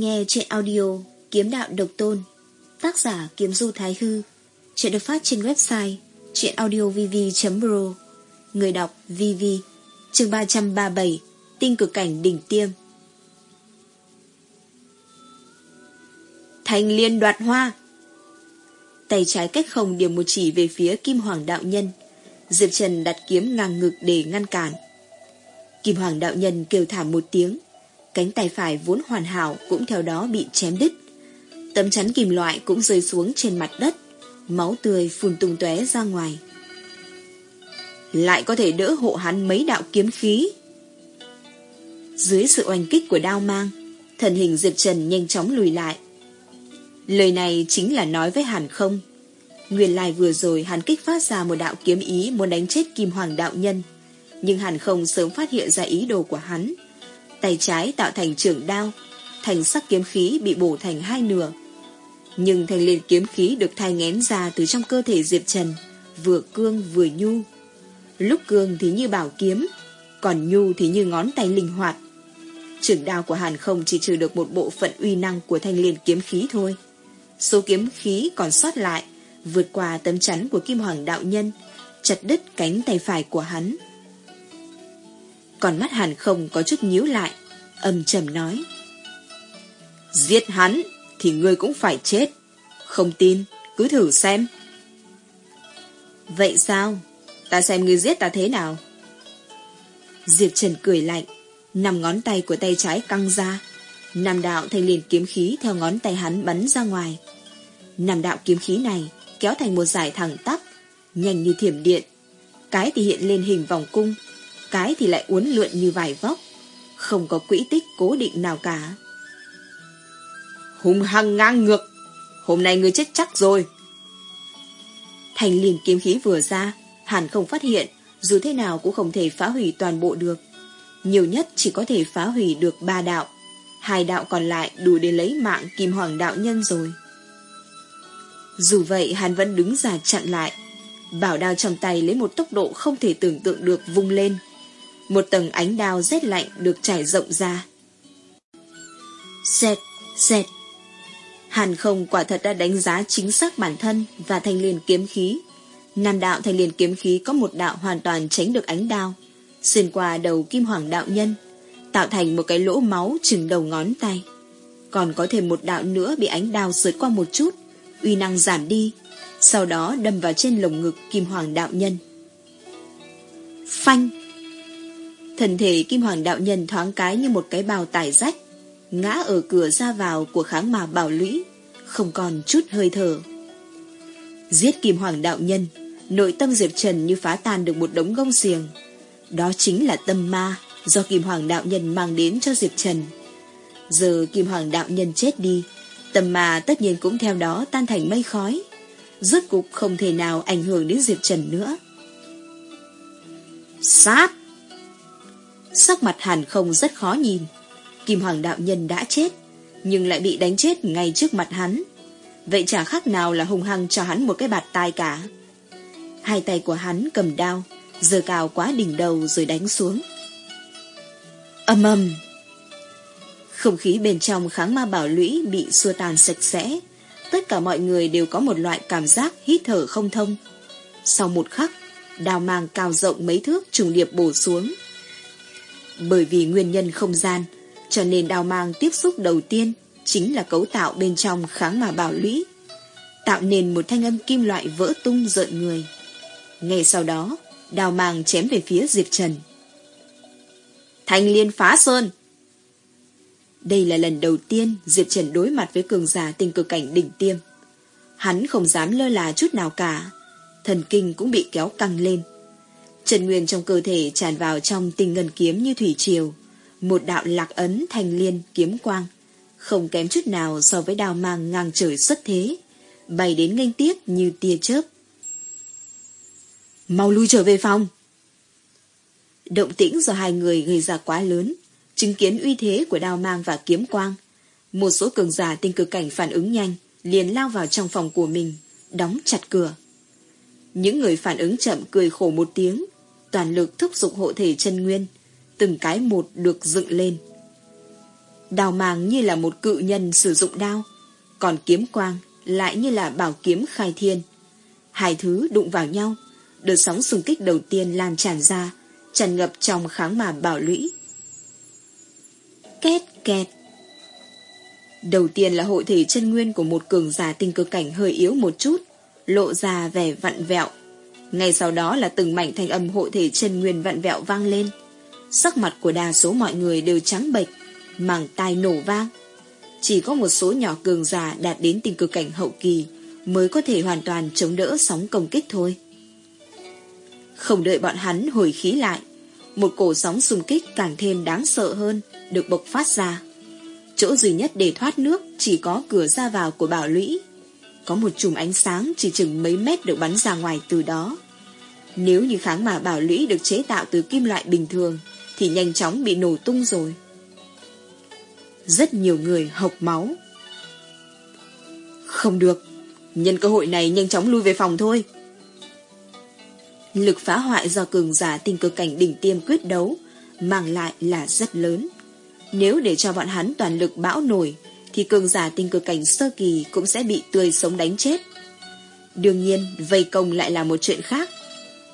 Đang nghe chuyện audio Kiếm Đạo Độc Tôn, Tác giả Kiếm Du Thái Hư, Chuyện được phát trên website chuyenaudiovv.pro Người đọc VV, chương 337 Tinh cực cảnh đỉnh tiêm. Thành liên đoạt hoa. Tay trái cách không điểm một chỉ về phía Kim Hoàng Đạo Nhân, Diệp Trần đặt kiếm ngang ngực để ngăn cản. Kim Hoàng Đạo Nhân kêu thảm một tiếng Cánh tay phải vốn hoàn hảo cũng theo đó bị chém đứt. Tấm chắn kim loại cũng rơi xuống trên mặt đất, máu tươi phun tung tóe ra ngoài. Lại có thể đỡ hộ hắn mấy đạo kiếm khí. Dưới sự oanh kích của đao mang, thần hình Diệp Trần nhanh chóng lùi lại. Lời này chính là nói với Hàn không. Nguyên lai vừa rồi hắn kích phát ra một đạo kiếm ý muốn đánh chết Kim Hoàng đạo nhân. Nhưng Hàn không sớm phát hiện ra ý đồ của hắn tay trái tạo thành trường đao, thành sắc kiếm khí bị bổ thành hai nửa. Nhưng thành liền kiếm khí được thai ngén ra từ trong cơ thể Diệp Trần, vừa cương vừa nhu. Lúc cương thì như bảo kiếm, còn nhu thì như ngón tay linh hoạt. Trường đao của Hàn không chỉ trừ được một bộ phận uy năng của thanh liền kiếm khí thôi. Số kiếm khí còn sót lại, vượt qua tấm chắn của Kim Hoàng Đạo Nhân, chặt đứt cánh tay phải của hắn. Còn mắt hàn không có chút nhíu lại, Âm trầm nói. Giết hắn Thì ngươi cũng phải chết. Không tin, cứ thử xem. Vậy sao? Ta xem ngươi giết ta thế nào. Diệp Trần cười lạnh Nằm ngón tay của tay trái căng ra. Nam đạo thành liền kiếm khí Theo ngón tay hắn bắn ra ngoài. Nam đạo kiếm khí này Kéo thành một giải thẳng tắp, Nhanh như thiểm điện. Cái thì hiện lên hình vòng cung cái thì lại uốn lượn như vải vóc, không có quỹ tích cố định nào cả. Hùng hăng ngang ngược, hôm nay ngươi chết chắc rồi. Thành liền kiếm khí vừa ra, hẳn không phát hiện, dù thế nào cũng không thể phá hủy toàn bộ được. Nhiều nhất chỉ có thể phá hủy được ba đạo, hai đạo còn lại đủ để lấy mạng kim hoàng đạo nhân rồi. Dù vậy hắn vẫn đứng ra chặn lại, bảo đao trong tay lấy một tốc độ không thể tưởng tượng được vung lên. Một tầng ánh đao rét lạnh được trải rộng ra. Xẹt, xẹt. Hàn không quả thật đã đánh giá chính xác bản thân và thanh liền kiếm khí. Nam đạo thanh liền kiếm khí có một đạo hoàn toàn tránh được ánh đao, xuyên qua đầu kim hoàng đạo nhân, tạo thành một cái lỗ máu chừng đầu ngón tay. Còn có thêm một đạo nữa bị ánh đao sượt qua một chút, uy năng giảm đi, sau đó đâm vào trên lồng ngực kim hoàng đạo nhân. Phanh! Thần thể Kim Hoàng Đạo Nhân thoáng cái như một cái bào tải rách, ngã ở cửa ra vào của kháng mà bảo lũy, không còn chút hơi thở. Giết Kim Hoàng Đạo Nhân, nội tâm Diệp Trần như phá tan được một đống gông xiềng. Đó chính là tâm ma do Kim Hoàng Đạo Nhân mang đến cho Diệp Trần. Giờ Kim Hoàng Đạo Nhân chết đi, tâm ma tất nhiên cũng theo đó tan thành mây khói. Rốt cục không thể nào ảnh hưởng đến Diệp Trần nữa. Sát! Sắc mặt hàn không rất khó nhìn. Kim Hoàng đạo nhân đã chết, nhưng lại bị đánh chết ngay trước mặt hắn. Vậy chả khác nào là hung hăng cho hắn một cái bạt tai cả. Hai tay của hắn cầm đao, giơ cao quá đỉnh đầu rồi đánh xuống. Âm âm! Không khí bên trong kháng ma bảo lũy bị xua tàn sạch sẽ. Tất cả mọi người đều có một loại cảm giác hít thở không thông. Sau một khắc, đào mang cao rộng mấy thước trùng điệp bổ xuống, bởi vì nguyên nhân không gian, cho nên đào mang tiếp xúc đầu tiên chính là cấu tạo bên trong kháng mà bảo lũy, tạo nên một thanh âm kim loại vỡ tung rợn người. Ngay sau đó, đào mang chém về phía Diệp Trần. Thanh liên phá sơn! Đây là lần đầu tiên Diệp Trần đối mặt với cường giả tình cực cảnh đỉnh tiêm. Hắn không dám lơ là chút nào cả, thần kinh cũng bị kéo căng lên. Trần Nguyên trong cơ thể tràn vào trong tinh ngân kiếm như thủy triều. Một đạo lạc ấn thành liên kiếm quang. Không kém chút nào so với đào mang ngang trời xuất thế. Bay đến nghênh tiếp như tia chớp. Mau lui trở về phòng. Động tĩnh do hai người gây ra quá lớn. Chứng kiến uy thế của đào mang và kiếm quang. Một số cường giả tinh cực cảnh phản ứng nhanh liền lao vào trong phòng của mình, đóng chặt cửa. Những người phản ứng chậm cười khổ một tiếng, toàn lực thúc giục hộ thể chân nguyên, từng cái một được dựng lên. Đào màng như là một cự nhân sử dụng đao, còn kiếm quang lại như là bảo kiếm khai thiên. Hai thứ đụng vào nhau, đợt sóng xung kích đầu tiên lan tràn ra, tràn ngập trong kháng mà bảo lũy. Két kẹt. Đầu tiên là hội thể chân nguyên của một cường giả tinh cơ cảnh hơi yếu một chút, lộ ra vẻ vặn vẹo. Ngay sau đó là từng mảnh thanh âm hội thể chân nguyên vặn vẹo vang lên. Sắc mặt của đa số mọi người đều trắng bệch, màng tai nổ vang. Chỉ có một số nhỏ cường giả đạt đến tình cực cảnh hậu kỳ mới có thể hoàn toàn chống đỡ sóng công kích thôi. Không đợi bọn hắn hồi khí lại, một cổ sóng xung kích càng thêm đáng sợ hơn được bộc phát ra. Chỗ duy nhất để thoát nước chỉ có cửa ra vào của bảo lũy. Có một chùm ánh sáng chỉ chừng mấy mét được bắn ra ngoài từ đó. Nếu như kháng mà bảo lũy được chế tạo từ kim loại bình thường thì nhanh chóng bị nổ tung rồi. Rất nhiều người hộc máu. Không được, nhân cơ hội này nhanh chóng lui về phòng thôi. Lực phá hoại do cường giả tình cơ cảnh đỉnh tiêm quyết đấu mang lại là rất lớn. Nếu để cho bọn hắn toàn lực bão nổi thì cường giả tinh cơ cảnh sơ kỳ cũng sẽ bị tươi sống đánh chết. Đương nhiên, vây công lại là một chuyện khác.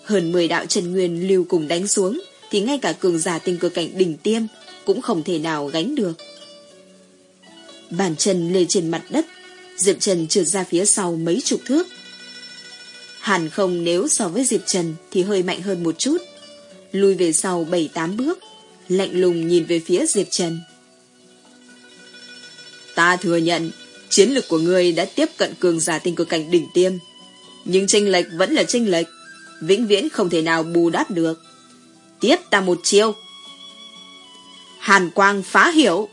Hơn 10 đạo Trần Nguyên lưu cùng đánh xuống thì ngay cả cường giả tinh cơ cảnh đỉnh tiêm cũng không thể nào gánh được. Bàn chân lê trên mặt đất, Diệp Trần trượt ra phía sau mấy chục thước. Hàn không nếu so với Diệp Trần thì hơi mạnh hơn một chút. Lùi về sau 7-8 bước, lạnh lùng nhìn về phía Diệp Trần. Ta thừa nhận, chiến lược của ngươi đã tiếp cận cường giả tinh cực cảnh đỉnh tiêm. Nhưng tranh lệch vẫn là tranh lệch, vĩnh viễn không thể nào bù đắp được. Tiếp ta một chiêu. Hàn quang phá hiểu.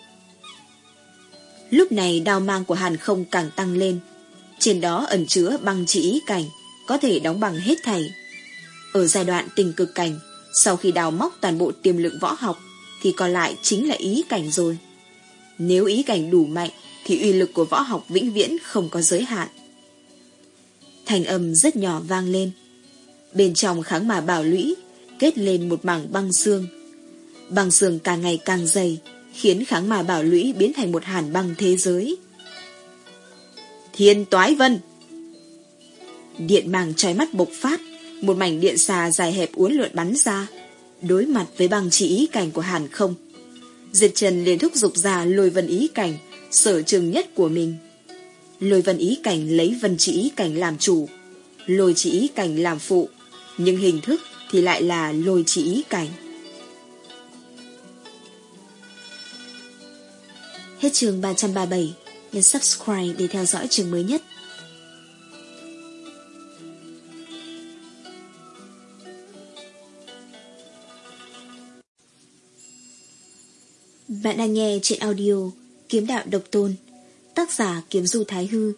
Lúc này đao mang của Hàn không càng tăng lên. Trên đó ẩn chứa băng chỉ ý cảnh, có thể đóng bằng hết thảy. Ở giai đoạn tình cực cảnh, sau khi đào móc toàn bộ tiềm lực võ học, thì còn lại chính là ý cảnh rồi. Nếu ý cảnh đủ mạnh, thì uy lực của võ học vĩnh viễn không có giới hạn. Thành âm rất nhỏ vang lên. Bên trong kháng mà bảo lũy, kết lên một mảng băng xương. Băng xương càng ngày càng dày, khiến kháng mà bảo lũy biến thành một hàn băng thế giới. Thiên toái vân! Điện màng trói mắt bộc phát, một mảnh điện xà dài hẹp uốn lượn bắn ra, đối mặt với băng chỉ ý cảnh của Hàn không. Diệt Trần liền thúc dục ra lôi vân ý cảnh, sở trường nhất của mình. Lôi vân ý cảnh lấy vân chỉ ý cảnh làm chủ, lôi chỉ ý cảnh làm phụ, nhưng hình thức thì lại là lôi chỉ ý cảnh. Hết trường 337, nhấn subscribe để theo dõi trường mới nhất. Bạn đang nghe trên audio Kiếm Đạo Độc Tôn Tác giả Kiếm Du Thái Hư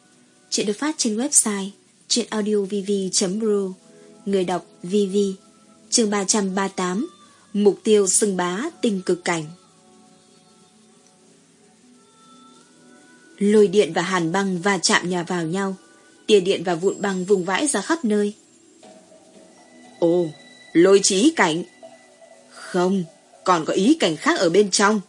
Chuyện được phát trên website chuyenaudiovv.ro Người đọc VV chương 338 Mục tiêu xưng bá tình cực cảnh. Lôi điện và hàn băng va chạm nhà vào nhau Tia điện và vụn băng vùng vãi ra khắp nơi. Ồ, lôi trí cảnh. Không, còn có ý cảnh khác ở bên trong.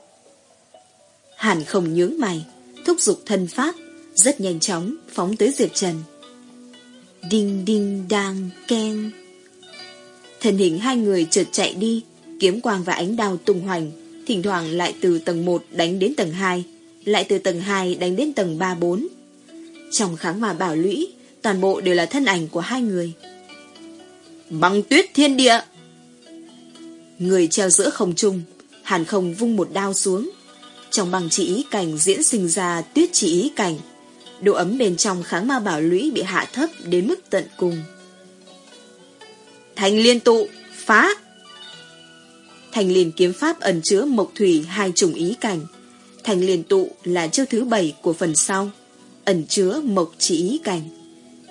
Hàn không nhướng mày, thúc giục thân pháp, rất nhanh chóng phóng tới Diệp Trần. Đinh đinh đang ken. Thân hình hai người chợt chạy đi, kiếm quang và ánh đao tung hoành, thỉnh thoảng lại từ tầng 1 đánh đến tầng 2, lại từ tầng 2 đánh đến tầng 3-4. Trong kháng mà bảo lũy, toàn bộ đều là thân ảnh của hai người. Băng tuyết thiên địa! Người treo giữa không trung, hàn không vung một đao xuống, trong băng chỉ ý cảnh diễn sinh ra tuyết chỉ ý cảnh, độ ấm bên trong kháng ma bảo lũy bị hạ thấp đến mức tận cùng. Thành liên tụ, phá! Thành liền kiếm pháp ẩn chứa mộc thủy hai chủng ý cảnh. Thành liền tụ là chiêu thứ bảy của phần sau, ẩn chứa mộc chỉ ý cảnh.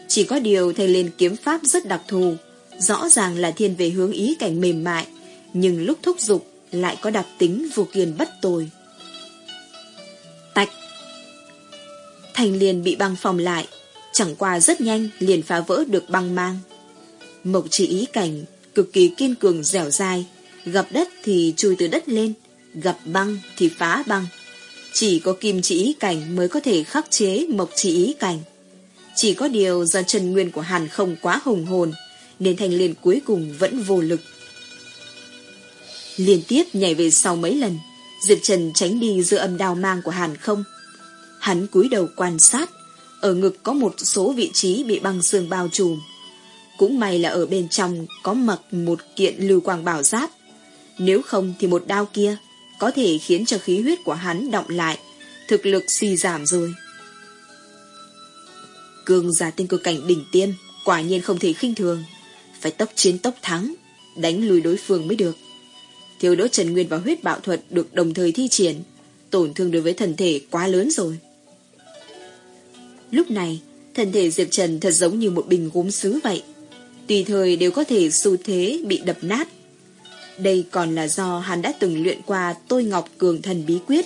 Chỉ có điều thành liền kiếm pháp rất đặc thù, rõ ràng là thiên về hướng ý cảnh mềm mại, nhưng lúc thúc dục lại có đặc tính vô kiền bất tồi. Tạch. Thành liền bị băng phòng lại, chẳng qua rất nhanh liền phá vỡ được băng mang. Mộc chỉ ý cảnh, cực kỳ kiên cường dẻo dai, gặp đất thì chui từ đất lên, gặp băng thì phá băng. Chỉ có kim chỉ ý cảnh mới có thể khắc chế mộc chỉ ý cảnh. Chỉ có điều do chân nguyên của Hàn không quá hùng hồn, nên thành liền cuối cùng vẫn vô lực. Liên tiếp nhảy về sau mấy lần, Diệp Trần tránh đi giữa âm đào mang của Hàn không. Hắn cúi đầu quan sát, ở ngực có một số vị trí bị băng xương bao trùm. Cũng may là ở bên trong có mặc một kiện lưu quang bảo giáp. Nếu không thì một đao kia có thể khiến cho khí huyết của hắn động lại, thực lực suy giảm rồi. Cương giả tiên cơ cảnh đỉnh tiên, quả nhiên không thể khinh thường. Phải tốc chiến tốc thắng, đánh lùi đối phương mới được. Thiếu đỗ Trần Nguyên và huyết bạo thuật được đồng thời thi triển, tổn thương đối với thần thể quá lớn rồi. Lúc này, thần thể Diệp Trần thật giống như một bình gốm sứ vậy. Tùy thời đều có thể xu thế bị đập nát. Đây còn là do hắn đã từng luyện qua tôi ngọc cường thần bí quyết,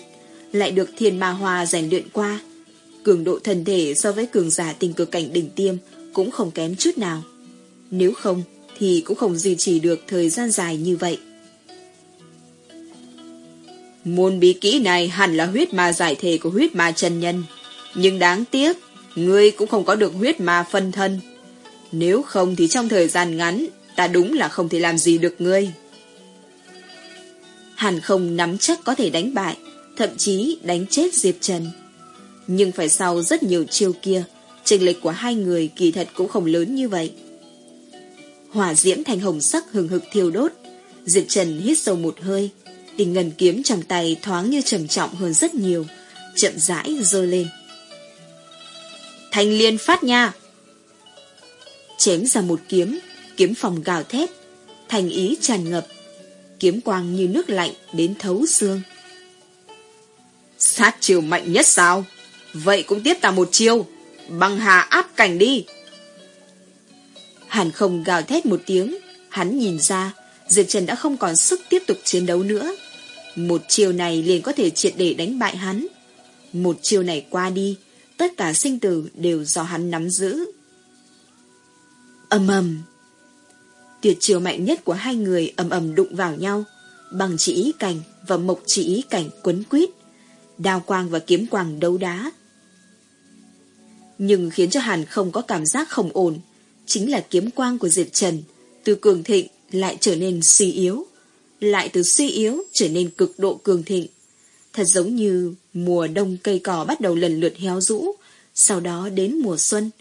lại được thiên ma hoa rèn luyện qua. Cường độ thần thể so với cường giả tình cực cảnh đỉnh tiêm cũng không kém chút nào. Nếu không, thì cũng không duy trì được thời gian dài như vậy. Môn bí kỹ này hẳn là huyết ma giải thể của huyết ma chân nhân. Nhưng đáng tiếc, ngươi cũng không có được huyết ma phân thân. Nếu không thì trong thời gian ngắn, ta đúng là không thể làm gì được ngươi. Hàn không nắm chắc có thể đánh bại, thậm chí đánh chết Diệp Trần. Nhưng phải sau rất nhiều chiêu kia, trình lệch của hai người kỳ thật cũng không lớn như vậy. Hỏa diễm thành hồng sắc hừng hực thiêu đốt, Diệp Trần hít sâu một hơi, tình ngân kiếm trong tay thoáng như trầm trọng hơn rất nhiều, chậm rãi rơi lên. Thanh liên phát nha! Chém ra một kiếm, kiếm phòng gào thét, thành ý tràn ngập, kiếm quang như nước lạnh đến thấu xương. Sát chiều mạnh nhất sao? Vậy cũng tiếp ta một chiêu, băng hà áp cảnh đi. Hàn không gào thét một tiếng, hắn nhìn ra, Diệp Trần đã không còn sức tiếp tục chiến đấu nữa. Một chiều này liền có thể triệt để đánh bại hắn. Một chiều này qua đi, tất cả sinh tử đều do hắn nắm giữ. Âm ầm. Tuyệt chiều mạnh nhất của hai người ầm ầm đụng vào nhau, bằng chỉ ý cảnh và mộc chỉ ý cảnh quấn quýt, đao quang và kiếm quang đấu đá. Nhưng khiến cho Hàn không có cảm giác không ổn, chính là kiếm quang của Diệp Trần, từ cường thịnh lại trở nên suy yếu, lại từ suy yếu trở nên cực độ cường thịnh. Thật giống như mùa đông cây cỏ bắt đầu lần lượt héo rũ, sau đó đến mùa xuân.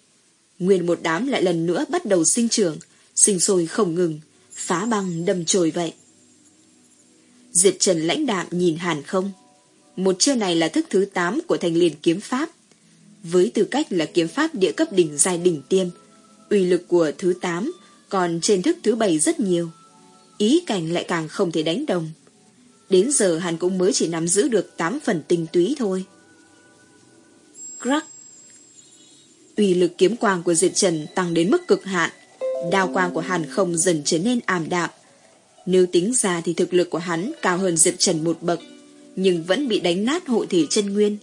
Nguyên một đám lại lần nữa bắt đầu sinh trưởng, sinh sôi không ngừng, phá băng đâm chồi vậy. Diệt Trần lãnh đạm nhìn Hàn không. Một chiêu này là thức thứ 8 của thành liền kiếm pháp. Với tư cách là kiếm pháp địa cấp đỉnh giai đỉnh tiêm, uy lực của thứ 8 còn trên thức thứ 7 rất nhiều. Ý cảnh lại càng không thể đánh đồng. Đến giờ hắn cũng mới chỉ nắm giữ được 8 phần tinh túy thôi. Crack Uy lực kiếm quang của Diệp Trần tăng đến mức cực hạn. Đao quang của hắn không dần trở nên ảm đạm. Nếu tính ra thì thực lực của hắn cao hơn Diệp Trần một bậc, nhưng vẫn bị đánh nát hộ thể chân nguyên.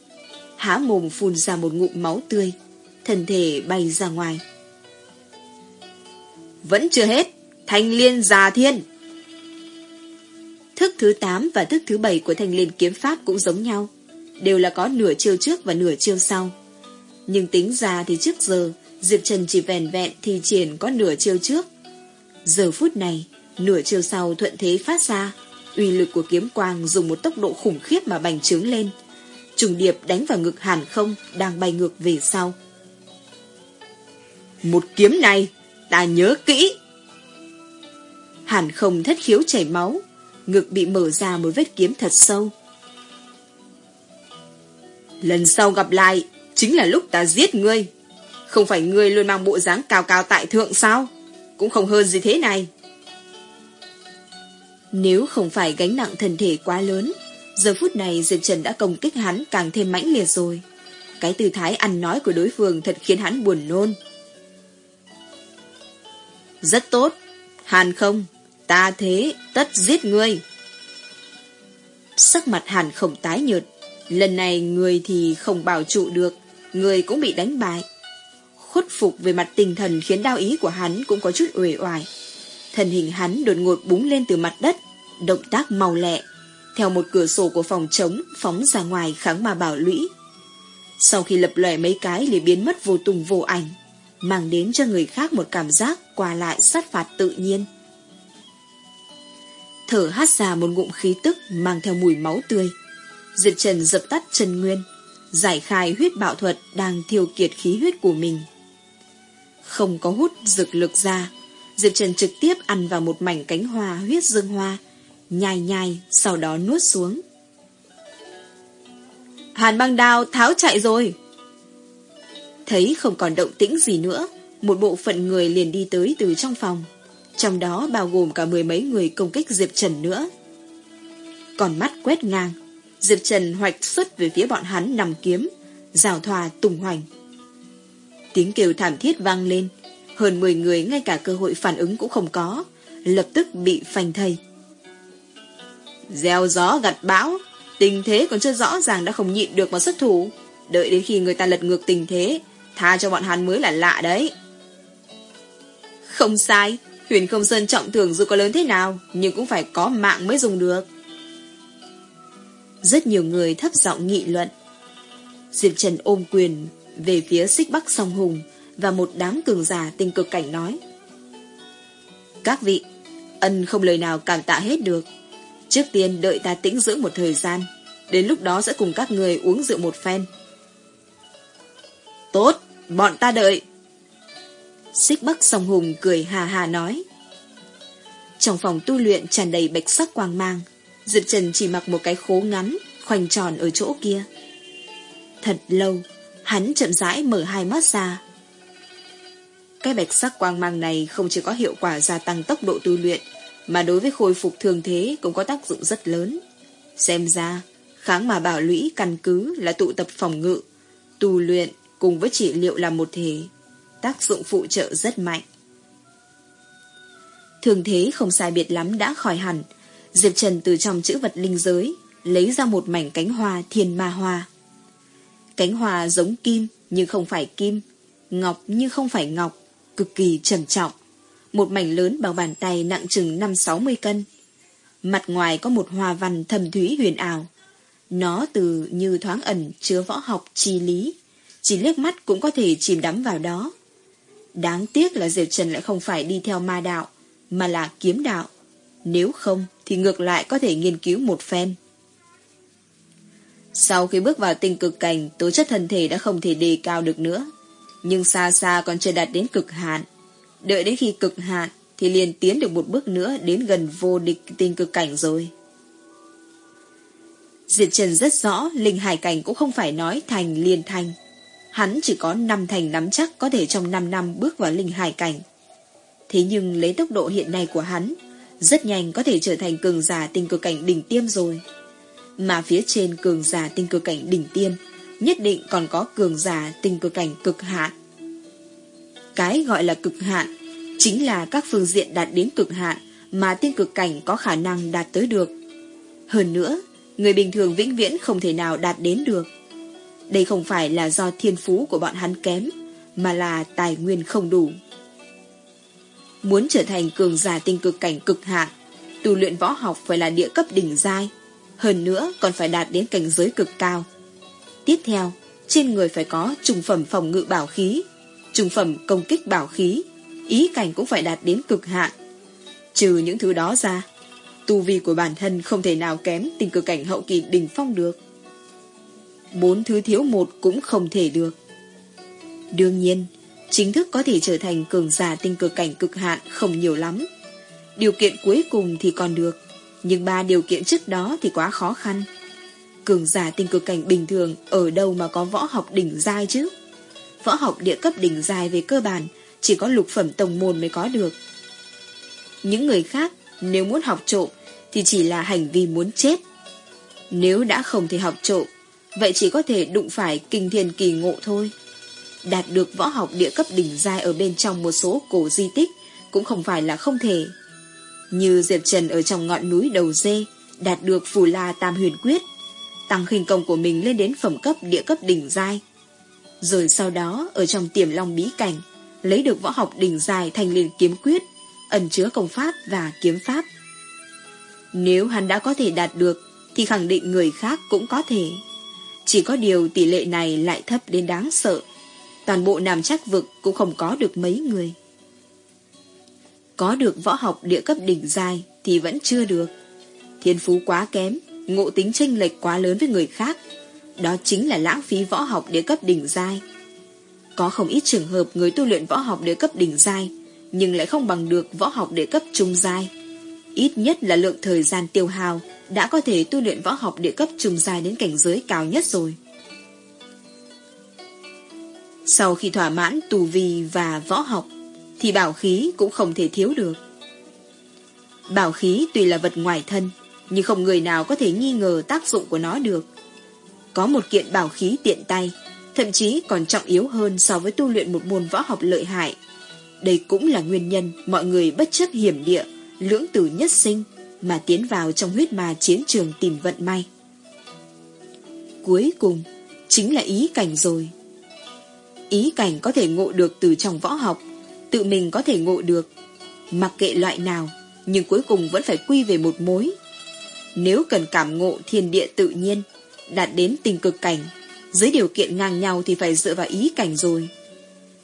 Há mồm phun ra một ngụm máu tươi, thân thể bay ra ngoài. Vẫn chưa hết, thanh liên già thiên. Thức thứ 8 và thức thứ 7 của thanh liên kiếm pháp cũng giống nhau, đều là có nửa chiêu trước và nửa chiêu sau. Nhưng tính ra thì trước giờ, Diệp Trần chỉ vẻn vẹn thì triển có nửa chiêu trước. Giờ phút này, nửa chiêu sau thuận thế phát ra, uy lực của kiếm quang dùng một tốc độ khủng khiếp mà bành trướng lên. Trùng điệp đánh vào ngực hàn không, đang bay ngược về sau. Một kiếm này, ta nhớ kỹ. Hàn không thất khiếu chảy máu, ngực bị mở ra một vết kiếm thật sâu. Lần sau gặp lại, chính là lúc ta giết ngươi. Không phải ngươi luôn mang bộ dáng cao cao tại thượng sao? Cũng không hơn gì thế này. Nếu không phải gánh nặng thân thể quá lớn, giờ phút này Diệp Trần đã công kích hắn càng thêm mãnh liệt rồi. Cái tư thái ăn nói của đối phương thật khiến hắn buồn nôn. Rất tốt. Hàn không, ta thế, tất giết ngươi. Sắc mặt hàn không tái nhợt. Lần này người thì không bảo trụ được, người cũng bị đánh bại. Khuất phục về mặt tinh thần khiến đao ý của hắn cũng có chút uể oải. Thần hình hắn đột ngột búng lên từ mặt đất, động tác màu lẹ. theo một cửa sổ của phòng trống phóng ra ngoài kháng mà bảo lũy. Sau khi lập lòe mấy cái liền biến mất vô tùng vô ảnh, mang đến cho người khác một cảm giác qua lại sát phạt tự nhiên. Thở hát ra một ngụm khí tức mang theo mùi máu tươi. Diệp Trần dập tắt Trần Nguyên, giải khai huyết bạo thuật đang thiêu kiệt khí huyết của mình. Không có hút dược lực ra, Diệp Trần trực tiếp ăn vào một mảnh cánh hoa huyết dương hoa, nhai nhai, sau đó nuốt xuống. Hàn băng đao tháo chạy rồi. Thấy không còn động tĩnh gì nữa, một bộ phận người liền đi tới từ trong phòng. Trong đó bao gồm cả mười mấy người công kích Diệp Trần nữa. Còn mắt quét ngang, Diệp Trần hoạch xuất về phía bọn hắn nằm kiếm, rào thoa tung hoành. Tiếng kêu thảm thiết vang lên, hơn 10 người ngay cả cơ hội phản ứng cũng không có, lập tức bị phanh thây. Gieo gió gặt bão, tình thế còn chưa rõ ràng đã không nhịn được mà xuất thủ. Đợi đến khi người ta lật ngược tình thế, tha cho bọn hắn mới là lạ đấy. Không sai, huyền không sơn trọng thưởng dù có lớn thế nào, nhưng cũng phải có mạng mới dùng được. Rất nhiều người thấp giọng nghị luận. Diệp Trần ôm quyền về phía xích bắc song hùng và một đám cường giả tinh cực cảnh nói. Các vị, ân không lời nào cảm tạ hết được. Trước tiên đợi ta tĩnh dưỡng một thời gian, đến lúc đó sẽ cùng các người uống rượu một phen. Tốt, bọn ta đợi. Xích Bắc Song Hùng cười hà hà nói. Trong phòng tu luyện tràn đầy bạch sắc quang mang, Diệp Trần chỉ mặc một cái khố ngắn, khoanh tròn ở chỗ kia. Thật lâu, hắn chậm rãi mở hai mắt ra. Cái bạch sắc quang mang này không chỉ có hiệu quả gia tăng tốc độ tu luyện, mà đối với khôi phục thường thế cũng có tác dụng rất lớn. Xem ra, kháng mà bảo lũy căn cứ là tụ tập phòng ngự, tu luyện cùng với trị liệu là một thể, tác dụng phụ trợ rất mạnh. Thường thế không sai biệt lắm đã khỏi hẳn, Diệp Trần từ trong chữ vật linh giới lấy ra một mảnh cánh hoa thiên ma hoa. Cánh hoa giống kim nhưng không phải kim, ngọc nhưng không phải ngọc, cực kỳ trầm trọng. Một mảnh lớn bằng bàn tay nặng chừng 5-60 cân. Mặt ngoài có một hoa văn thầm thúy huyền ảo. Nó từ như thoáng ẩn chứa võ học chi lý. Chỉ liếc mắt cũng có thể chìm đắm vào đó. Đáng tiếc là Diệp Trần lại không phải đi theo ma đạo, mà là kiếm đạo. Nếu không thì ngược lại có thể nghiên cứu một phen. Sau khi bước vào tinh cực cảnh, tố chất thân thể đã không thể đề cao được nữa. Nhưng xa xa còn chưa đạt đến cực hạn. Đợi đến khi cực hạn, thì liền tiến được một bước nữa đến gần vô địch tinh cực cảnh rồi. Diệp Trần rất rõ, linh hải cảnh cũng không phải nói thành liền thành. Hắn chỉ có 5 thành nắm chắc có thể trong 5 năm bước vào linh hải cảnh. Thế nhưng lấy tốc độ hiện nay của hắn, rất nhanh có thể trở thành cường giả tinh cực cảnh đỉnh tiêm rồi. Mà phía trên cường giả tinh cực cảnh đỉnh tiêm, nhất định còn có cường giả tinh cực cảnh cực hạn. Cái gọi là cực hạn, chính là các phương diện đạt đến cực hạn mà tinh cực cảnh có khả năng đạt tới được. Hơn nữa, người bình thường vĩnh viễn không thể nào đạt đến được. Đây không phải là do thiên phú của bọn hắn kém, mà là tài nguyên không đủ. Muốn trở thành cường giả tinh cực cảnh cực hạn, tu luyện võ học phải là địa cấp đỉnh giai, hơn nữa còn phải đạt đến cảnh giới cực cao. Tiếp theo, trên người phải có trùng phẩm phòng ngự bảo khí, trùng phẩm công kích bảo khí, ý cảnh cũng phải đạt đến cực hạn. Trừ những thứ đó ra, tu vi của bản thân không thể nào kém tình cực cảnh hậu kỳ đỉnh phong được. Bốn thứ thiếu một cũng không thể được. Đương nhiên, chính thức có thể trở thành cường giả tinh cực cảnh cực hạn không nhiều lắm. Điều kiện cuối cùng thì còn được, nhưng ba điều kiện trước đó thì quá khó khăn. Cường giả tinh cực cảnh bình thường ở đâu mà có võ học đỉnh giai chứ? Võ học địa cấp đỉnh giai về cơ bản chỉ có lục phẩm tổng môn mới có được. Những người khác nếu muốn học trộm thì chỉ là hành vi muốn chết. Nếu đã không thể học trộm, vậy chỉ có thể đụng phải kinh thiên kỳ ngộ thôi. Đạt được võ học địa cấp đỉnh giai ở bên trong một số cổ di tích cũng không phải là không thể. Như Diệp Trần ở trong ngọn núi đầu dê đạt được phù la tam huyền quyết, tăng khinh công của mình lên đến phẩm cấp địa cấp đỉnh giai. Rồi sau đó ở trong tiềm long bí cảnh lấy được võ học đỉnh dài thành liền kiếm quyết, ẩn chứa công pháp và kiếm pháp. Nếu hắn đã có thể đạt được, thì khẳng định người khác cũng có thể. Chỉ có điều tỷ lệ này lại thấp đến đáng sợ. Toàn bộ nam trác vực cũng không có được mấy người. Có được võ học địa cấp đỉnh dài thì vẫn chưa được. Thiên phú quá kém, ngộ tính chênh lệch quá lớn với người khác. Đó chính là lãng phí võ học địa cấp đỉnh giai. Có không ít trường hợp người tu luyện võ học địa cấp đỉnh giai, nhưng lại không bằng được võ học địa cấp trung giai. Ít nhất là lượng thời gian tiêu hào đã có thể tu luyện võ học địa cấp trùng dài đến cảnh giới cao nhất rồi. Sau khi thỏa mãn tù vi và võ học, thì bảo khí cũng không thể thiếu được. Bảo khí tuy là vật ngoài thân, nhưng không người nào có thể nghi ngờ tác dụng của nó được. Có một kiện bảo khí tiện tay, thậm chí còn trọng yếu hơn so với tu luyện một môn võ học lợi hại. Đây cũng là nguyên nhân mọi người bất chấp hiểm địa, lưỡng tử nhất sinh, mà tiến vào trong huyết ma chiến trường tìm vận may. Cuối cùng, chính là ý cảnh rồi. Ý cảnh có thể ngộ được từ trong võ học, tự mình có thể ngộ được. Mặc kệ loại nào, nhưng cuối cùng vẫn phải quy về một mối. Nếu cần cảm ngộ thiên địa tự nhiên, đạt đến tình cực cảnh, dưới điều kiện ngang nhau thì phải dựa vào ý cảnh rồi.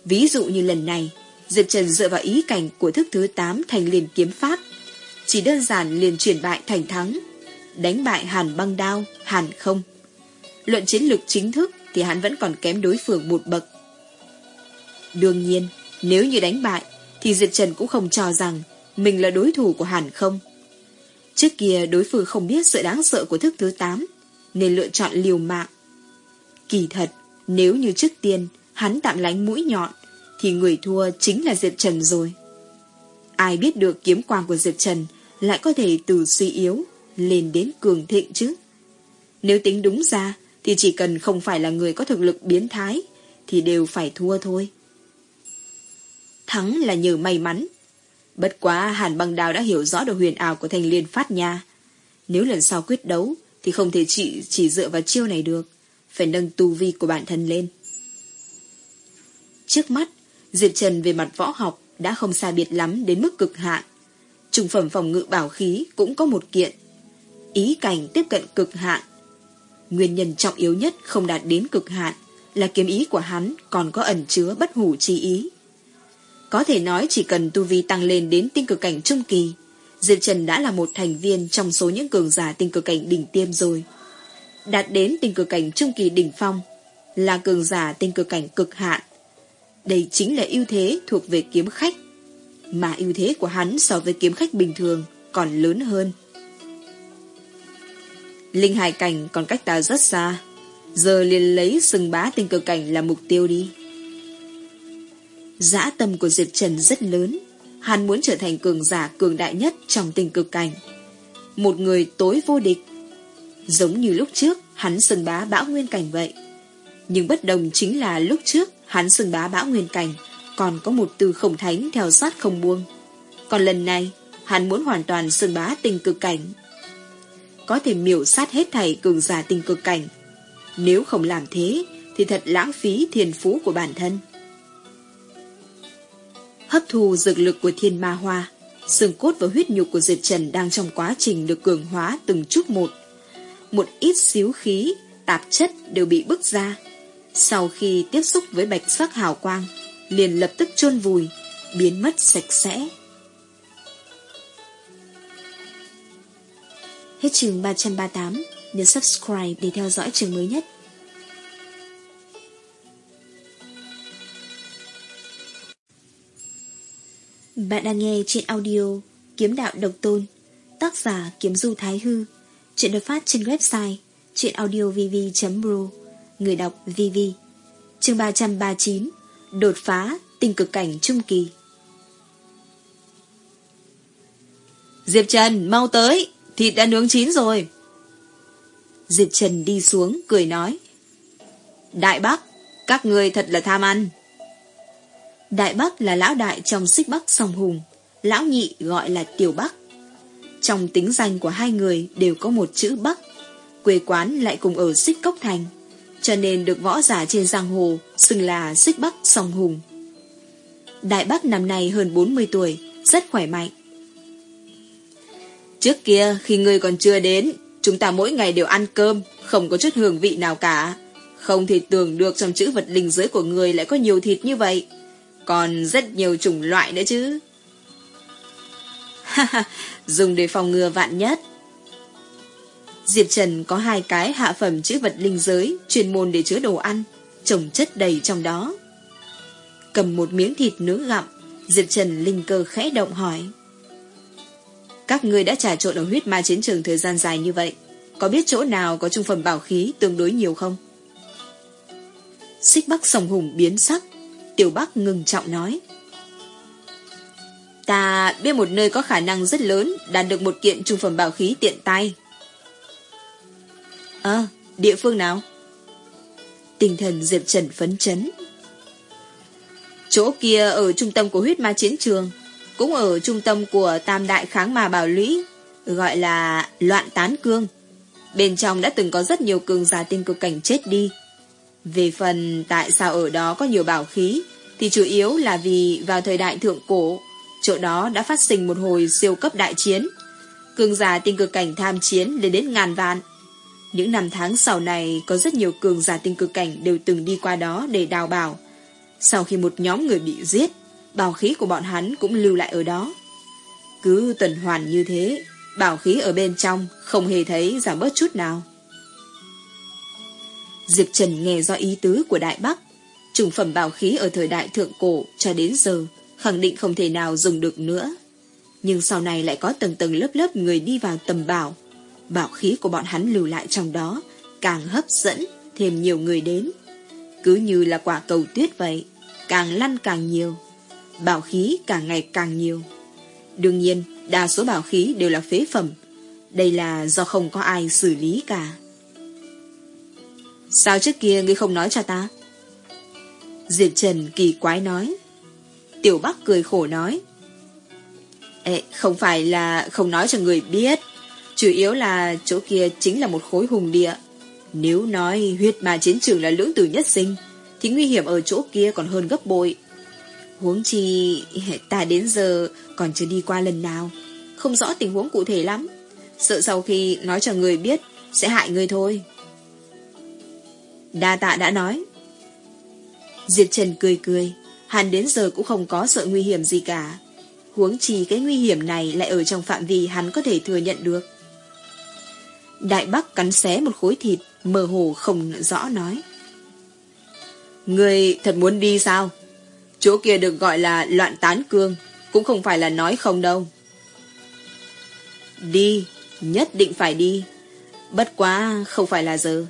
Ví dụ như lần này, Diệp Trần dựa vào ý cảnh của thức thứ 8 thành liền kiếm pháp, chỉ đơn giản liền chuyển bại thành thắng, đánh bại Hàn băng đao, Hàn không. Luận chiến lược chính thức thì hắn vẫn còn kém đối phương một bậc. Đương nhiên, nếu như đánh bại, thì Diệp Trần cũng không cho rằng mình là đối thủ của Hàn không. Trước kia đối phương không biết sự đáng sợ của thức thứ 8, nên lựa chọn liều mạng. Kỳ thật, nếu như trước tiên hắn tạm lánh mũi nhọn, thì người thua chính là Diệp Trần rồi. Ai biết được kiếm quang của Diệp Trần lại có thể từ suy yếu lên đến cường thịnh chứ? Nếu tính đúng ra, thì chỉ cần không phải là người có thực lực biến thái, thì đều phải thua thôi. Thắng là nhờ may mắn. Bất quá Hàn băng đào đã hiểu rõ được huyền ảo của Thanh liên phát nha. Nếu lần sau quyết đấu, thì không thể chỉ, chỉ dựa vào chiêu này được. Phải nâng tu vi của bản thân lên. Trước mắt, Diệp Trần về mặt võ học đã không xa biệt lắm đến mức cực hạn. Trung phẩm phòng ngự bảo khí cũng có một kiện. Ý cảnh tiếp cận cực hạn. Nguyên nhân trọng yếu nhất không đạt đến cực hạn là kiếm ý của hắn còn có ẩn chứa bất hủ chi ý. Có thể nói chỉ cần tu vi tăng lên đến tinh cực cảnh trung kỳ, Diệp Trần đã là một thành viên trong số những cường giả tinh cực cảnh đỉnh tiêm rồi. Đạt đến tinh cực cảnh trung kỳ đỉnh phong, là cường giả tinh cực cảnh cực hạn. Đây chính là ưu thế thuộc về kiếm khách, mà ưu thế của hắn so với kiếm khách bình thường còn lớn hơn. Linh hải cảnh còn cách ta rất xa, giờ liền lấy sừng bá tinh cực cảnh là mục tiêu đi. Dã tâm của Diệp Trần rất lớn, hắn muốn trở thành cường giả cường đại nhất trong tình cực cảnh. Một người tối vô địch. Giống như lúc trước, hắn sừng bá bão nguyên cảnh vậy. Nhưng bất đồng chính là lúc trước, hắn sừng bá bão nguyên cảnh, còn có một từ khổng thánh theo sát không buông. Còn lần này, hắn muốn hoàn toàn sừng bá tình cực cảnh. Có thể miểu sát hết thảy cường giả tình cực cảnh. Nếu không làm thế, thì thật lãng phí thiền phú của bản thân hấp thu dược lực của thiên ma hoa. Xương cốt và huyết nhục của Diệp Trần đang trong quá trình được cường hóa từng chút một. Một ít xíu khí, tạp chất đều bị bức ra. Sau khi tiếp xúc với bạch sắc hào quang, liền lập tức chôn vùi, biến mất sạch sẽ. Hết chương 338, nhấn subscribe để theo dõi chương mới nhất. Bạn đang nghe trên audio Kiếm Đạo Độc Tôn Tác giả Kiếm Du Thái Hư Chuyện được phát trên website chuyenaudiovv.pro Người đọc VV Chương 339 Đột phá tình cực cảnh trung kỳ. Diệp Trần mau tới Thịt đã nướng chín rồi. Diệp Trần đi xuống cười nói. Đại Bắc Các người thật là tham ăn. Đại Bắc là lão đại trong xích Bắc song hùng, lão nhị gọi là Tiểu Bắc. Trong tính danh của hai người đều có một chữ Bắc, quê quán lại cùng ở xích Cốc Thành, cho nên được võ giả trên giang hồ xưng là xích Bắc song hùng. Đại Bắc năm nay hơn 40 tuổi, rất khỏe mạnh. Trước kia khi người còn chưa đến, Chúng ta mỗi ngày đều ăn cơm, không có chút hương vị nào cả. Không thể tưởng được trong chữ vật linh giới của người lại có nhiều thịt như vậy. Còn rất nhiều chủng loại nữa chứ. Dùng để phòng ngừa vạn nhất. Diệp Trần có hai cái hạ phẩm chữ vật linh giới chuyên môn để chứa đồ ăn, trồng chất đầy trong đó. Cầm một miếng thịt nướng gặm, Diệp Trần linh cơ khẽ động hỏi. Các người đã trà trộn ở huyết ma chiến trường thời gian dài như vậy, có biết chỗ nào có trung phẩm bảo khí tương đối nhiều không? Xích Bắc Sòng Hùng biến sắc, Tiểu Bắc ngừng trọng nói. Ta biết một nơi có khả năng rất lớn đạt được một kiện trung phẩm bảo khí tiện tay. À, địa phương nào? Tinh thần Diệp Trần phấn chấn. Chỗ kia ở trung tâm của huyết ma chiến trường, cũng ở trung tâm của tam đại kháng ma bảo lũy, gọi là loạn tán cương. Bên trong đã từng có rất nhiều cường giả tinh cực cảnh chết đi. Về phần tại sao ở đó có nhiều bảo khí, thì chủ yếu là vì vào thời đại thượng cổ, chỗ đó đã phát sinh một hồi siêu cấp đại chiến. Cường giả tinh cực cảnh tham chiến lên đến ngàn vạn. Những năm tháng sau này có rất nhiều cường giả tinh cực cảnh đều từng đi qua đó để đào bảo. Sau khi một nhóm người bị giết, bảo khí của bọn hắn cũng lưu lại ở đó. Cứ tuần hoàn như thế, bảo khí ở bên trong không hề thấy giảm bớt chút nào. Diệp Trần nghe do ý tứ của Đại Bắc, trùng phẩm bảo khí ở thời đại thượng cổ cho đến giờ khẳng định không thể nào dùng được nữa. Nhưng sau này lại có tầng tầng lớp lớp người đi vào tầm bảo. Bảo khí của bọn hắn lưu lại trong đó, càng hấp dẫn, thêm nhiều người đến. Cứ như là quả cầu tuyết vậy, càng lăn càng nhiều. Bảo khí càng ngày càng nhiều. Đương nhiên, đa số bảo khí đều là phế phẩm. Đây là do không có ai xử lý cả. Sao trước kia ngươi không nói cho ta? Diệp Trần kỳ quái nói. Tiểu Bắc cười khổ nói. Ê, không phải là không nói cho người biết. Chủ yếu là chỗ kia chính là một khối hùng địa. Nếu nói huyết ma chiến trường là lưỡng tử nhất sinh, thì nguy hiểm ở chỗ kia còn hơn gấp bội. Huống chi ta đến giờ còn chưa đi qua lần nào, không rõ tình huống cụ thể lắm. Sợ sau khi nói cho người biết sẽ hại người thôi. Đa tạ đã nói. Diệp Trần cười cười, hắn đến giờ cũng không có sợ nguy hiểm gì cả. Huống chi cái nguy hiểm này lại ở trong phạm vi hắn có thể thừa nhận được. Đại Bắc cắn xé một khối thịt, mơ hồ không rõ nói. Người thật muốn đi sao? Chỗ kia được gọi là loạn tán cương, cũng không phải là nói không đâu. Đi, nhất định phải đi. Bất quá không phải là giờ.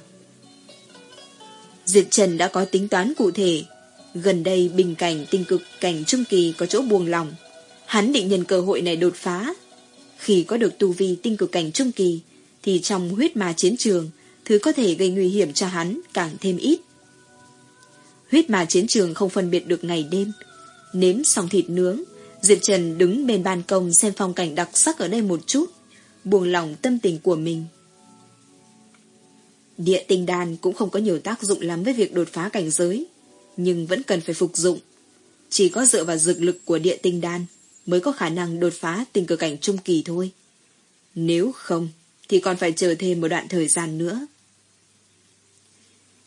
Diệp Trần đã có tính toán cụ thể. Gần đây bình cảnh tinh cực cảnh trung kỳ có chỗ buông lòng. Hắn định nhân cơ hội này đột phá. Khi có được tu vi tinh cực cảnh trung kỳ, thì trong huyết ma chiến trường, thứ có thể gây nguy hiểm cho hắn càng thêm ít. Huyết ma chiến trường không phân biệt được ngày đêm. Nếm xong thịt nướng, Diệp Trần đứng bên ban công xem phong cảnh đặc sắc ở đây một chút, buông lòng tâm tình của mình. Địa tinh đan cũng không có nhiều tác dụng lắm với việc đột phá cảnh giới, nhưng vẫn cần phải phục dụng. Chỉ có dựa vào dược lực của địa tinh đan mới có khả năng đột phá tình cờ cảnh trung kỳ thôi. Nếu không, thì còn phải chờ thêm một đoạn thời gian nữa.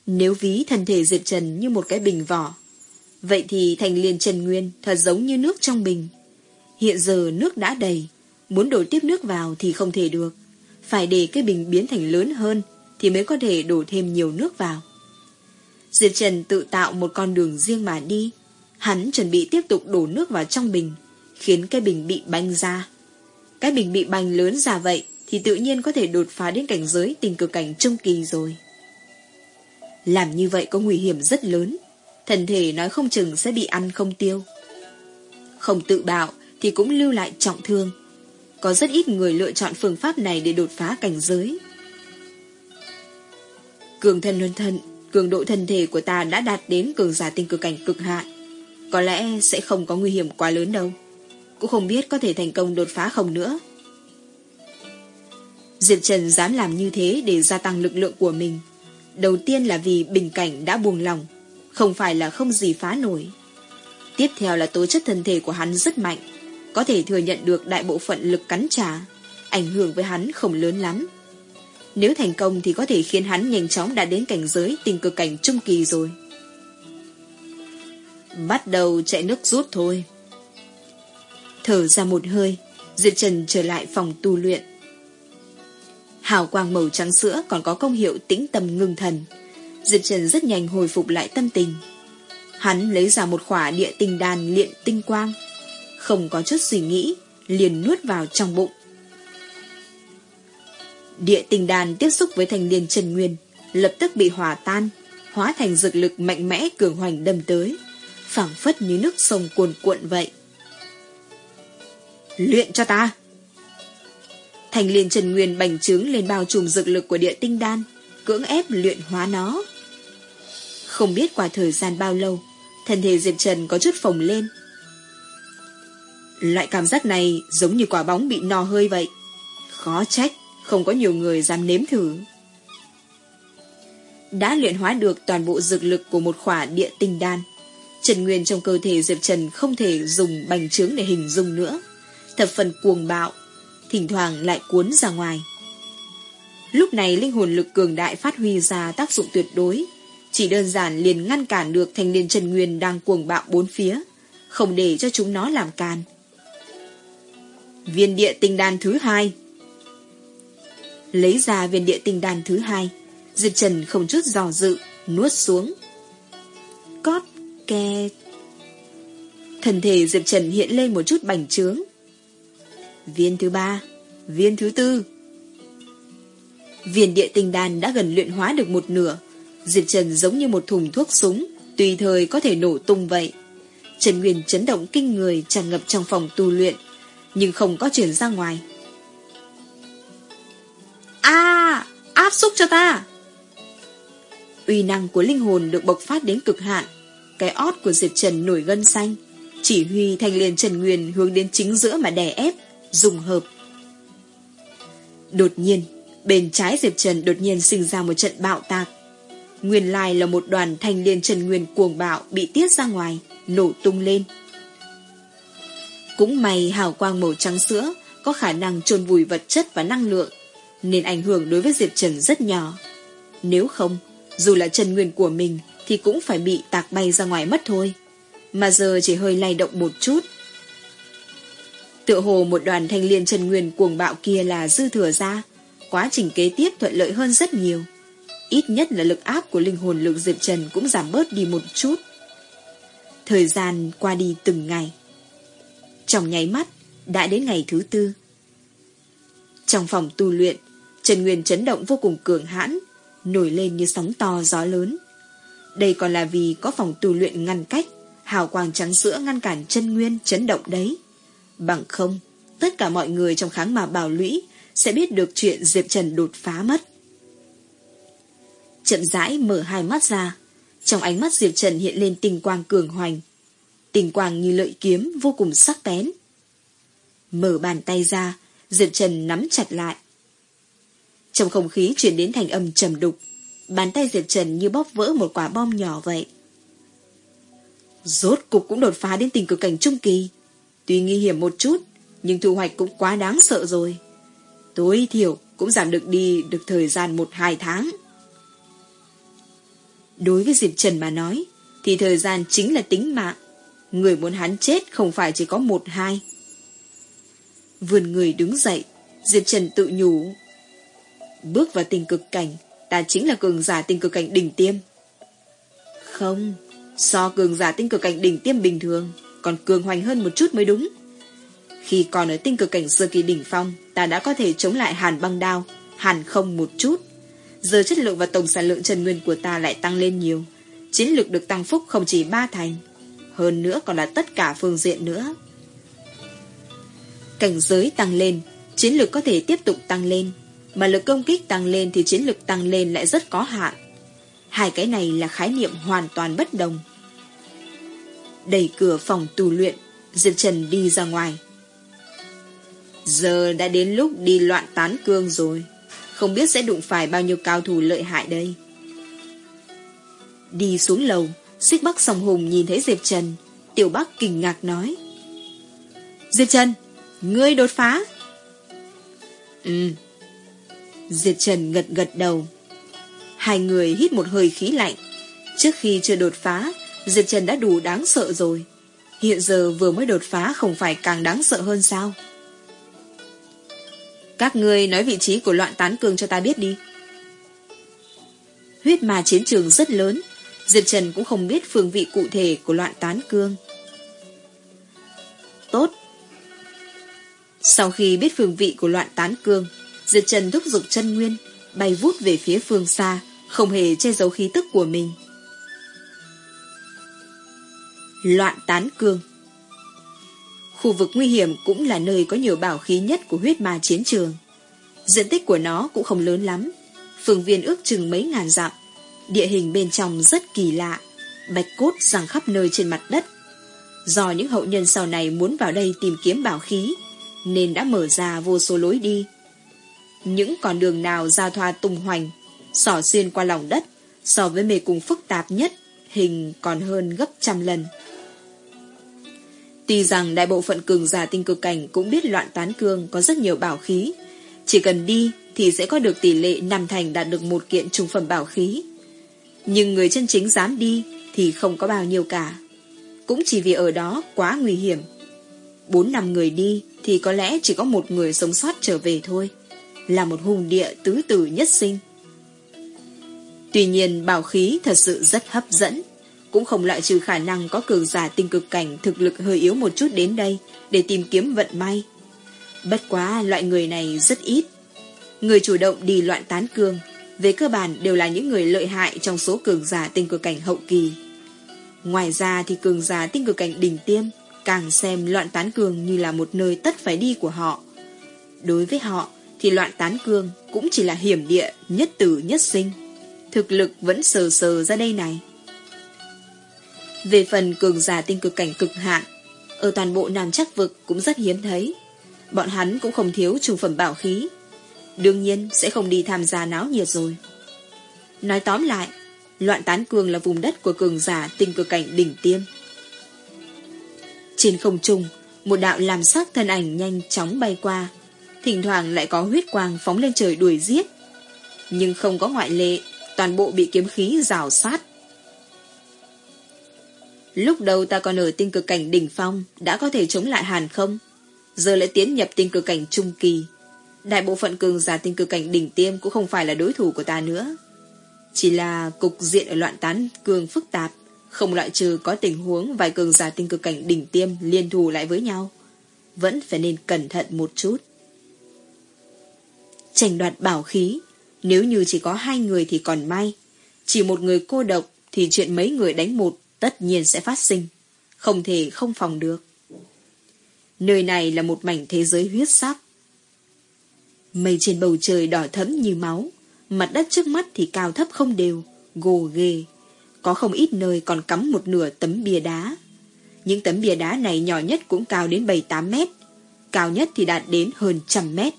Nếu ví thân thể Diệp Trần như một cái bình vỏ, vậy thì thành liền Trần Nguyên thật giống như nước trong bình. Hiện giờ nước đã đầy, muốn đổ tiếp nước vào thì không thể được. Phải để cái bình biến thành lớn hơn thì mới có thể đổ thêm nhiều nước vào. Diệp Trần tự tạo một con đường riêng mà đi. Hắn chuẩn bị tiếp tục đổ nước vào trong bình, khiến cái bình bị banh ra. Cái bình bị banh lớn ra vậy thì tự nhiên có thể đột phá đến cảnh giới tình cực cảnh trung kỳ rồi. Làm như vậy có nguy hiểm rất lớn, thần thể nói không chừng sẽ bị ăn không tiêu. Không tự bạo thì cũng lưu lại trọng thương. Có rất ít người lựa chọn phương pháp này để đột phá cảnh giới. Cường thân hơn thân, cường độ thân thể của ta đã đạt đến cường giả tinh cực cảnh cực hạn. Có lẽ sẽ không có nguy hiểm quá lớn đâu. Cũng không biết có thể thành công đột phá không nữa. Diệp Trần dám làm như thế để gia tăng lực lượng của mình. Đầu tiên là vì bình cảnh đã buông lòng, không phải là không gì phá nổi. Tiếp theo là tố chất thân thể của hắn rất mạnh, có thể thừa nhận được đại bộ phận lực cắn trả, ảnh hưởng với hắn không lớn lắm. Nếu thành công thì có thể khiến hắn nhanh chóng đã đến cảnh giới tình cực cảnh trung kỳ rồi. Bắt đầu chạy nước rút thôi. Thở ra một hơi, Diệp Trần trở lại phòng tu luyện. Hào quang màu trắng sữa còn có công hiệu tĩnh tâm ngưng thần. Diệp Trần rất nhanh hồi phục lại tâm tình. Hắn lấy ra một khỏa địa tinh đàn luyện tinh quang. Không có chút suy nghĩ, liền nuốt vào trong bụng. Địa tinh đàn tiếp xúc với thành niên Trần Nguyên, lập tức bị hòa tan, hóa thành dược lực mạnh mẽ cường hoành đâm tới, phảng phất như nước sông cuồn cuộn vậy. Luyện cho ta! Thành liền Trần Nguyên bành trướng lên bao trùm dược lực của địa tinh đan, cưỡng ép luyện hóa nó. Không biết qua thời gian bao lâu, thân thể Diệp Trần có chút phồng lên. Loại cảm giác này giống như quả bóng bị no hơi vậy. Khó trách, không có nhiều người dám nếm thử. Đã luyện hóa được toàn bộ dược lực của một khỏa địa tinh đan. Trần Nguyên trong cơ thể Diệp Trần không thể dùng bành trướng để hình dung nữa. Thập phần cuồng bạo, thỉnh thoảng lại cuốn ra ngoài. Lúc này linh hồn lực cường đại phát huy ra tác dụng tuyệt đối, chỉ đơn giản liền ngăn cản được thanh niên Trần Nguyên đang cuồng bạo bốn phía, không để cho chúng nó làm can. Viên địa tinh đan thứ hai Lấy ra viên địa tinh đan thứ hai, Diệp Trần không chút dò dự, nuốt xuống. Cót, ke... Thần thể Diệp Trần hiện lên một chút bành trướng. Viên thứ ba, viên thứ tư. Viên địa tinh đan đã gần luyện hóa được một nửa, Diệp Trần giống như một thùng thuốc súng, tùy thời có thể nổ tung vậy. Trần Nguyên chấn động kinh người tràn ngập trong phòng tu luyện, nhưng không có chuyển ra ngoài. A, áp xúc cho ta. Uy năng của linh hồn được bộc phát đến cực hạn, cái ót của Diệp Trần nổi gân xanh, chỉ huy thanh liền Trần Nguyên hướng đến chính giữa mà đè ép, dùng hợp. Đột nhiên, bên trái Diệp Trần đột nhiên sinh ra một trận bạo tạc. Nguyên lai là một đoàn thanh liên Trần Nguyên cuồng bạo bị tiết ra ngoài, nổ tung lên. Cũng may hào quang màu trắng sữa có khả năng chôn vùi vật chất và năng lượng, nên ảnh hưởng đối với Diệp Trần rất nhỏ. Nếu không, dù là Trần Nguyên của mình thì cũng phải bị tạc bay ra ngoài mất thôi. Mà giờ chỉ hơi lay động một chút. Tựa hồ một đoàn thanh liên chân Nguyên cuồng bạo kia là dư thừa ra, quá trình kế tiếp thuận lợi hơn rất nhiều. Ít nhất là lực áp của linh hồn lực Diệp Trần cũng giảm bớt đi một chút. Thời gian qua đi từng ngày. Trong nháy mắt, đã đến ngày thứ tư. Trong phòng tu luyện, Trần Nguyên chấn động vô cùng cường hãn, nổi lên như sóng to gió lớn. Đây còn là vì có phòng tu luyện ngăn cách, hào quang trắng sữa ngăn cản chân Nguyên chấn động đấy. Bằng không, tất cả mọi người trong kháng mà bảo lũy sẽ biết được chuyện Diệp Trần đột phá mất. Chậm rãi mở hai mắt ra, trong ánh mắt Diệp Trần hiện lên tình quang cường hoành, tình quang như lợi kiếm vô cùng sắc bén. Mở bàn tay ra, Diệp Trần nắm chặt lại. Trong không khí chuyển đến thành âm trầm đục, bàn tay Diệp Trần như bóp vỡ một quả bom nhỏ vậy. Rốt cục cũng đột phá đến tình cực cảnh trung kỳ. Tuy nguy hiểm một chút, nhưng thu hoạch cũng quá đáng sợ rồi. Tối thiểu cũng giảm được đi được thời gian một hai tháng. Đối với Diệp Trần mà nói, thì thời gian chính là tính mạng. Người muốn hắn chết không phải chỉ có một hai. Vườn người đứng dậy, Diệp Trần tự nhủ. Bước vào tình cực cảnh, ta chính là cường giả tình cực cảnh đỉnh tiêm. Không, so cường giả tinh cực cảnh đỉnh tiêm bình thường, còn cường hoành hơn một chút mới đúng. Khi còn ở tinh cực cảnh sơ kỳ đỉnh phong, ta đã có thể chống lại hàn băng đao, hàn không một chút. Giờ chất lượng và tổng sản lượng trần nguyên của ta lại tăng lên nhiều. Chiến lược được tăng phúc không chỉ ba thành, hơn nữa còn là tất cả phương diện nữa. Cảnh giới tăng lên, chiến lược có thể tiếp tục tăng lên, mà lực công kích tăng lên thì chiến lược tăng lên lại rất có hạn. Hai cái này là khái niệm hoàn toàn bất đồng. Đẩy cửa phòng tù luyện, Diệp Trần đi ra ngoài. Giờ đã đến lúc đi loạn tán cương rồi. Không biết sẽ đụng phải bao nhiêu cao thủ lợi hại đây. Đi xuống lầu, xích bắc sòng hùng nhìn thấy Diệp Trần. Tiểu Bắc kinh ngạc nói. Diệp Trần, ngươi đột phá. Ừ. Diệp Trần gật gật đầu. Hai người hít một hơi khí lạnh. Trước khi chưa đột phá, Diệt Trần đã đủ đáng sợ rồi. Hiện giờ vừa mới đột phá không phải càng đáng sợ hơn sao? Các ngươi nói vị trí của loạn tán cương cho ta biết đi. Huyết mà chiến trường rất lớn, Diệp Trần cũng không biết phương vị cụ thể của loạn tán cương. Tốt. Sau khi biết phương vị của loạn tán cương, Diệp Trần thúc giục chân nguyên, bay vút về phía phương xa, không hề che giấu khí tức của mình. Loạn tán cương Khu vực nguy hiểm cũng là nơi có nhiều bảo khí nhất của huyết ma chiến trường. Diện tích của nó cũng không lớn lắm. Phương viên ước chừng mấy ngàn dặm. Địa hình bên trong rất kỳ lạ. Bạch cốt rằng khắp nơi trên mặt đất. Do những hậu nhân sau này muốn vào đây tìm kiếm bảo khí, nên đã mở ra vô số lối đi. Những con đường nào giao thoa tung hoành, xỏ xuyên qua lòng đất, so với mê cung phức tạp nhất, hình còn hơn gấp trăm lần. Tuy rằng đại bộ phận cường giả tinh cực cảnh cũng biết loạn tán cương có rất nhiều bảo khí. Chỉ cần đi thì sẽ có được tỷ lệ nằm thành đạt được một kiện trung phẩm bảo khí. Nhưng người chân chính dám đi thì không có bao nhiêu cả. Cũng chỉ vì ở đó quá nguy hiểm. Bốn năm người đi thì có lẽ chỉ có một người sống sót trở về thôi. Là một hùng địa tứ tử nhất sinh. Tuy nhiên bảo khí thật sự rất hấp dẫn cũng không loại trừ khả năng có cường giả tinh cực cảnh thực lực hơi yếu một chút đến đây để tìm kiếm vận may. Bất quá loại người này rất ít. Người chủ động đi loạn tán cương, về cơ bản đều là những người lợi hại trong số cường giả tinh cực cảnh hậu kỳ. Ngoài ra thì cường giả tinh cực cảnh đỉnh tiêm càng xem loạn tán cương như là một nơi tất phải đi của họ. Đối với họ thì loạn tán cương cũng chỉ là hiểm địa nhất tử nhất sinh. Thực lực vẫn sờ sờ ra đây này. Về phần cường giả tinh cực cảnh cực hạn, ở toàn bộ Nam chắc vực cũng rất hiếm thấy. Bọn hắn cũng không thiếu trùng phẩm bảo khí. Đương nhiên sẽ không đi tham gia náo nhiệt rồi. Nói tóm lại, loạn tán cường là vùng đất của cường giả tinh cực cảnh đỉnh tiêm. Trên không trung, một đạo làm sắc thân ảnh nhanh chóng bay qua, thỉnh thoảng lại có huyết quang phóng lên trời đuổi giết. Nhưng không có ngoại lệ, toàn bộ bị kiếm khí rào sát, Lúc đầu ta còn ở tinh cực cảnh đỉnh phong đã có thể chống lại hàn không? Giờ lại tiến nhập tinh cực cảnh trung kỳ. Đại bộ phận cường giả tinh cực cảnh đỉnh tiêm cũng không phải là đối thủ của ta nữa. Chỉ là cục diện ở loạn tán cường phức tạp, không loại trừ có tình huống vài cường giả tinh cực cảnh đỉnh tiêm liên thù lại với nhau. Vẫn phải nên cẩn thận một chút. Tranh đoạt bảo khí, nếu như chỉ có hai người thì còn may. Chỉ một người cô độc thì chuyện mấy người đánh một tất nhiên sẽ phát sinh, không thể không phòng được. Nơi này là một mảnh thế giới huyết sắc. Mây trên bầu trời đỏ thẫm như máu, mặt đất trước mắt thì cao thấp không đều, gồ ghề. Có không ít nơi còn cắm một nửa tấm bia đá. Những tấm bia đá này nhỏ nhất cũng cao đến 7-8 mét, cao nhất thì đạt đến hơn trăm mét.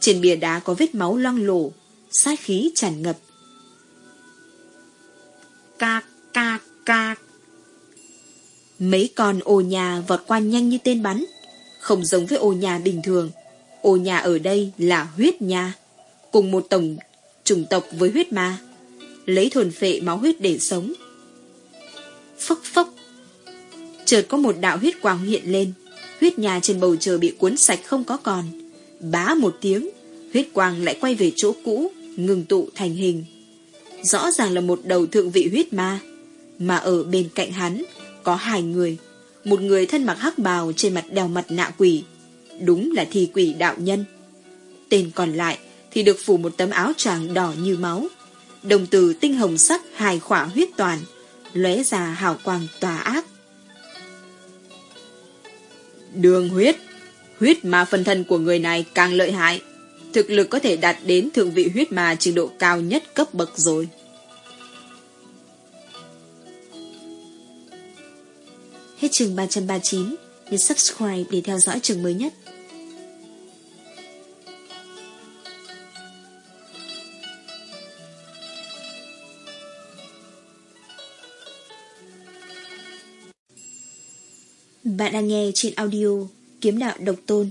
Trên bia đá có vết máu loang lổ, sát khí tràn ngập. Cạc, cạc, ca Mấy con ô nhà vọt qua nhanh như tên bắn. Không giống với ô nhà bình thường. Ô nhà ở đây là huyết nha. Cùng một tổng chủng tộc với huyết ma. Lấy thuần phệ máu huyết để sống. Phốc phốc. Chợt có một đạo huyết quang hiện lên. Huyết nhà trên bầu trời bị cuốn sạch không có còn. Bá một tiếng. Huyết quang lại quay về chỗ cũ. Ngừng tụ thành hình. Rõ ràng là một đầu thượng vị huyết ma mà ở bên cạnh hắn có hai người. Một người thân mặc hắc bào trên mặt đeo mặt nạ quỷ. Đúng là thi quỷ đạo nhân. Tên còn lại thì được phủ một tấm áo choàng đỏ như máu. Đồng từ tinh hồng sắc hài khỏa huyết toàn, lóe ra hào quang tòa ác. Đường huyết Huyết ma phân thân của người này càng lợi hại. Thực lực có thể đạt đến thượng vị huyết ma trình độ cao nhất cấp bậc rồi. Hết trường 339, nhấn subscribe để theo dõi trường mới nhất. Bạn đang nghe trên audio Kiếm đạo độc tôn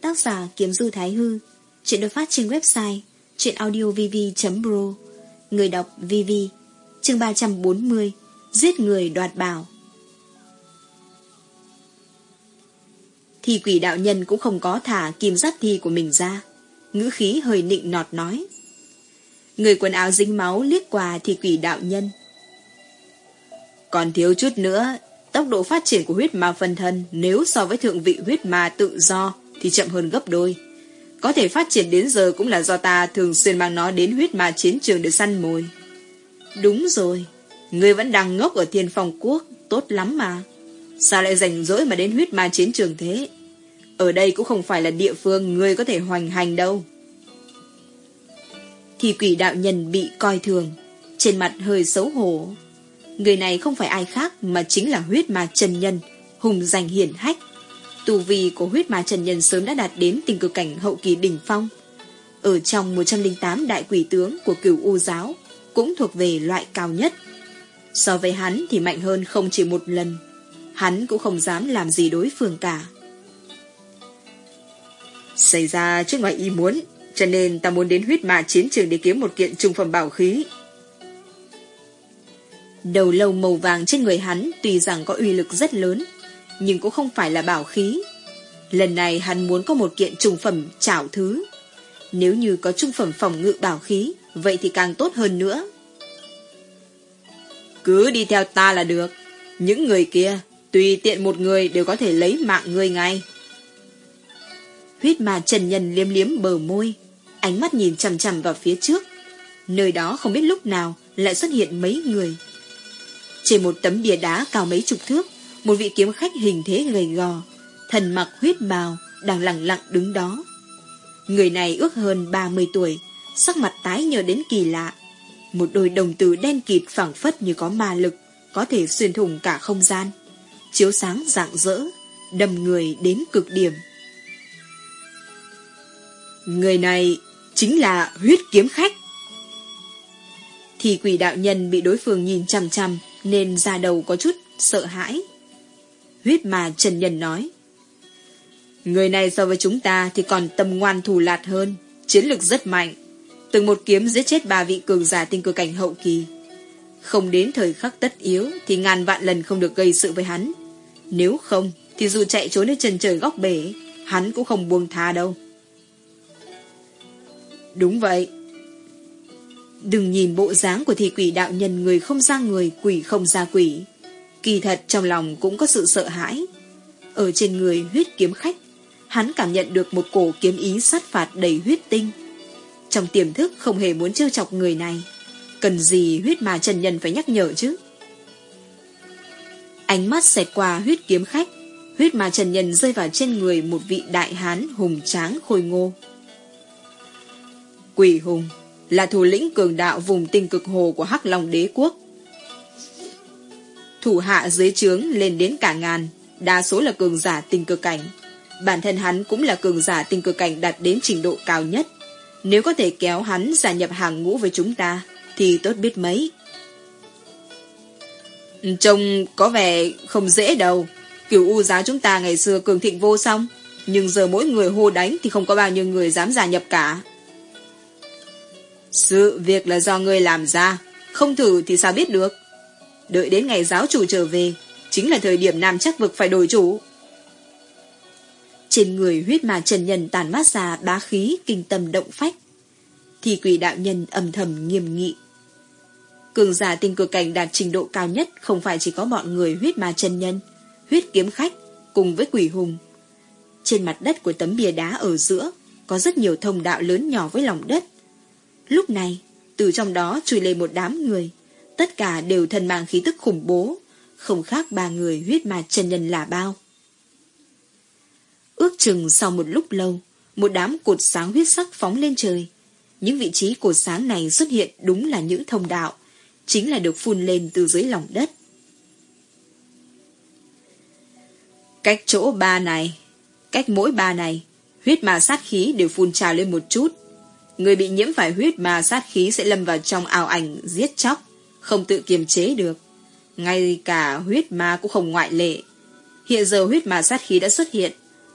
Tác giả Kiếm Du Thái Hư Chuyện được phát trên website chuyenaudiovv.pro, Người đọc VV Chương 340 Giết người đoạt bảo Thì quỷ đạo nhân cũng không có thả kim giáp thi của mình ra. Ngữ khí hơi nịnh nọt nói. Người quần áo dính máu liếc qua thì quỷ đạo nhân. Còn thiếu chút nữa, Tốc độ phát triển của huyết ma phân thân Nếu so với thượng vị huyết ma tự do Thì chậm hơn gấp đôi. Có thể phát triển đến giờ cũng là do ta Thường xuyên mang nó đến huyết ma chiến trường để săn mồi. Đúng rồi, người vẫn đang ngốc ở thiên phong quốc, Tốt lắm mà. Sao lại rảnh rỗi mà đến huyết ma chiến trường thế? Ở đây cũng không phải là địa phương Ngươi có thể hoành hành đâu. Thì quỷ đạo nhân bị coi thường, Trên mặt hơi xấu hổ. Người này không phải ai khác Mà chính là huyết ma trần nhân, Hùng giành hiển hách. Tù vi của huyết ma trần nhân sớm đã đạt đến tình cực cảnh hậu kỳ đỉnh phong. Ở trong 108 đại quỷ tướng Của cửu U giáo Cũng thuộc về loại cao nhất. So với hắn thì mạnh hơn không chỉ một lần. Hắn cũng không dám làm gì đối phương cả. Xảy ra trước ngoài ý muốn Cho nên ta muốn đến huyết mạ chiến trường Để kiếm một kiện trung phẩm bảo khí. Đầu lâu màu vàng trên người hắn Tuy rằng có uy lực rất lớn Nhưng cũng không phải là bảo khí. Lần này hắn muốn có một kiện trung phẩm trảo thứ. Nếu như có trung phẩm phòng ngự bảo khí Vậy thì càng tốt hơn nữa. Cứ đi theo ta là được. Những người kia, tùy tiện một người đều có thể lấy mạng người ngay. Huyết mà Trần Nhân liếm liếm bờ môi, ánh mắt nhìn chằm chằm vào phía trước. Nơi đó không biết lúc nào lại xuất hiện mấy người. Trên một tấm bia đá cao mấy chục thước, một vị kiếm khách hình thế gầy gò, thần mặc huyết bào, đang lặng lặng đứng đó. Người này ước hơn 30 tuổi, sắc mặt tái nhờ đến kỳ lạ, một đôi đồng tử đen kịt phẳng phất như có ma lực, có thể xuyên thủng cả không gian. Chiếu sáng rạng rỡ, đầm người đến cực điểm. Người này chính là huyết kiếm khách. Thì quỷ đạo nhân bị đối phương nhìn chằm chằm nên ra đầu có chút sợ hãi. Huyết mà Trần Nhân nói. Người này so với chúng ta thì còn tâm ngoan thủ lạt hơn, chiến lực rất mạnh. Từng một kiếm giết chết ba vị cường giả tinh cơ cảnh hậu kỳ. Không đến thời khắc tất yếu thì ngàn vạn lần không được gây sự với hắn. Nếu không thì dù chạy trốn đến chân trời góc bể, hắn cũng không buông tha đâu. Đúng vậy. Đừng nhìn bộ dáng của thị quỷ đạo nhân người không ra người, quỷ không ra quỷ. Kỳ thật trong lòng cũng có sự sợ hãi. Ở trên người huyết kiếm khách, hắn cảm nhận được một cổ kiếm ý sát phạt đầy huyết tinh. Trong tiềm thức không hề muốn trêu chọc người này Cần gì huyết mà Trần Nhân phải nhắc nhở chứ Ánh mắt xẹt qua huyết kiếm khách. Huyết mà Trần Nhân rơi vào trên người Một vị đại hán hùng tráng khôi ngô. Quỷ hùng, Là thủ lĩnh cường đạo vùng tinh cực hồ Của Hắc Long đế quốc. Thủ hạ dưới trướng lên đến cả ngàn, Đa số là cường giả tinh cực cảnh. Bản thân hắn cũng là cường giả tinh cực cảnh đạt đến trình độ cao nhất. Nếu có thể kéo hắn gia nhập hàng ngũ với chúng ta, Thì tốt biết mấy. Trông có vẻ không dễ đâu. Kiểu u giáo chúng ta ngày xưa cường thịnh vô song. Nhưng giờ mỗi người hô đánh Thì không có bao nhiêu người dám gia nhập cả. Sự việc là do người làm ra. Không thử thì sao biết được? Đợi đến ngày giáo chủ trở về, Chính là thời điểm nam chắc vực phải đổi chủ. Trên người huyết mà trần nhân tàn mát ra bá khí kinh tâm động phách. Thì quỷ đạo nhân âm thầm nghiêm nghị. Cường giả tinh cực cảnh đạt trình độ cao nhất không phải chỉ có bọn người huyết ma chân nhân, huyết kiếm khách cùng với quỷ hùng. Trên mặt đất của tấm bia đá ở giữa có rất nhiều thông đạo lớn nhỏ với lòng đất. Lúc này, từ trong đó chui lên một đám người, tất cả đều thân mang khí tức khủng bố, không khác ba người huyết ma chân nhân là bao. Ước chừng sau một lúc lâu, một đám cột sáng huyết sắc phóng lên trời. Những vị trí cột sáng này xuất hiện đúng là những thông đạo, chính là được phun lên từ dưới lòng đất. Cách chỗ ba này, cách mỗi ba này, huyết ma sát khí đều phun trào lên một chút. Người bị nhiễm phải huyết ma sát khí sẽ lâm vào trong ảo ảnh giết chóc, không tự kiềm chế được. Ngay cả huyết ma cũng không ngoại lệ. Hiện giờ huyết ma sát khí đã xuất hiện,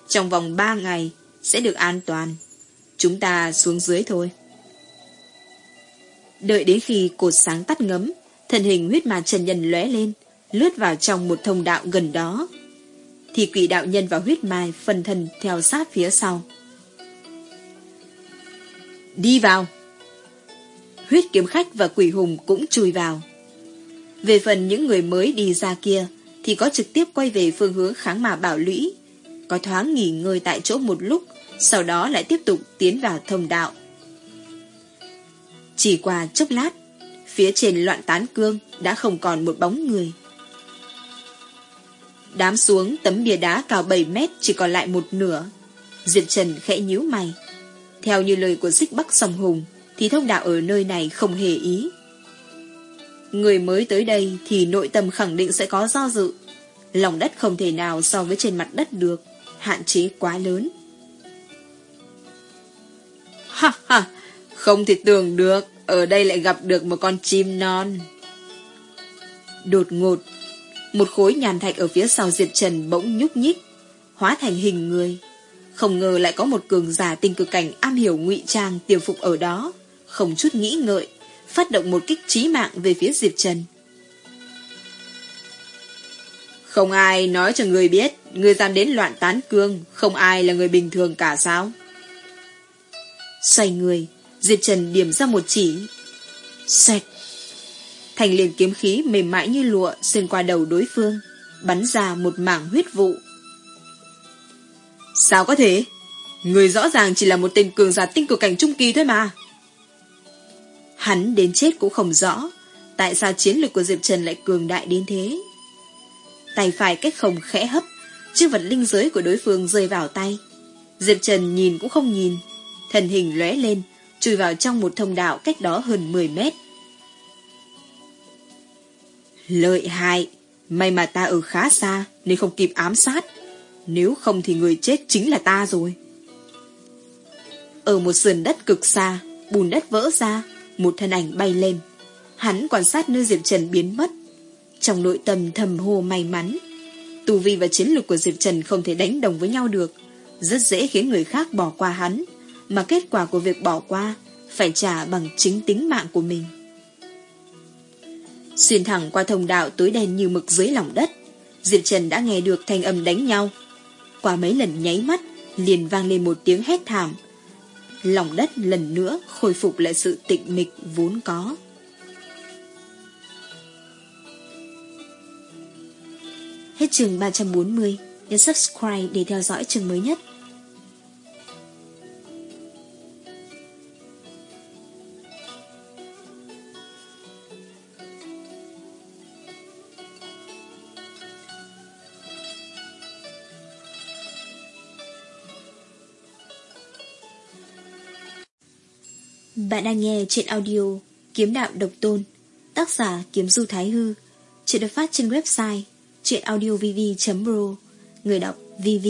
trong vòng ba ngày sẽ được an toàn. Chúng ta xuống dưới thôi. Đợi đến khi cột sáng tắt ngấm, thân hình huyết ma chân nhân lóe lên, lướt vào trong một thông đạo gần đó. Thì quỷ đạo nhân và huyết mai phần thân theo sát phía sau. Đi vào! Huyết kiếm khách và quỷ hùng cũng chui vào. Về phần những người mới đi ra kia, thì có trực tiếp quay về phương hướng kháng mà bảo lũy, có thoáng nghỉ ngơi tại chỗ một lúc, sau đó lại tiếp tục tiến vào thông đạo. Chỉ qua chốc lát, phía trên loạn tán cương đã không còn một bóng người. Đám xuống tấm bia đá cao 7 mét chỉ còn lại một nửa. Diệp Trần khẽ nhíu mày. Theo như lời của xích bắc sòng hùng, thì thông đạo ở nơi này không hề ý. Người mới tới đây thì nội tâm khẳng định sẽ có do dự. Lòng đất không thể nào so với trên mặt đất được, hạn chế quá lớn. Ha ha, không thể tưởng được, ở đây lại gặp được một con chim non. Đột ngột, một khối nhàn thạch ở phía sau Diệp Trần bỗng nhúc nhích, hóa thành hình người. Không ngờ lại có một cường giả tinh cực cảnh am hiểu ngụy trang tiềm phục ở đó, không chút nghĩ ngợi, phát động một kích trí mạng về phía Diệp Trần. Không ai nói cho người biết, người dám đến loạn tán cương, không ai là người bình thường cả sao? Xoay người, Diệp Trần điểm ra một chỉ. Xoẹt. Thành liền kiếm khí mềm mại như lụa xuyên qua đầu đối phương, bắn ra một mảng huyết vụ. Sao có thể? Người rõ ràng chỉ là một tên cường giả tinh cực cảnh trung kỳ thôi mà. Hắn đến chết cũng không rõ, tại sao chiến lược của Diệp Trần lại cường đại đến thế. Tay phải cách không khẽ hấp, chiếc vật linh giới của đối phương rơi vào tay. Diệp Trần nhìn cũng không nhìn, thần hình lóe lên, chui vào trong một thông đạo cách đó hơn 10 mét. Lợi hại, may mà ta ở khá xa nên không kịp ám sát. Nếu không thì người chết chính là ta rồi. Ở một sườn đất cực xa, bùn đất vỡ ra, một thân ảnh bay lên. Hắn quan sát nơi Diệp Trần biến mất. Trong nội tâm thầm hồ may mắn. Tù vi và chiến lược của Diệp Trần không thể đánh đồng với nhau được. Rất dễ khiến người khác bỏ qua hắn. Mà kết quả của việc bỏ qua phải trả bằng chính tính mạng của mình. Xuyên thẳng qua thông đạo tối đen như mực dưới lòng đất. Diệp Trần đã nghe được thanh âm đánh nhau. Qua mấy lần nháy mắt, liền vang lên một tiếng hét thảm lòng đất lần nữa khôi phục lại sự tịnh mịch vốn có. Hết trường 340, nhấn subscribe để theo dõi trường mới nhất. Bạn đang nghe trên audio Kiếm Đạo Độc Tôn, Tác giả Kiếm Du Thái Hư, Chuyện được phát trên website chuyenaudiovv.pro Người đọc VV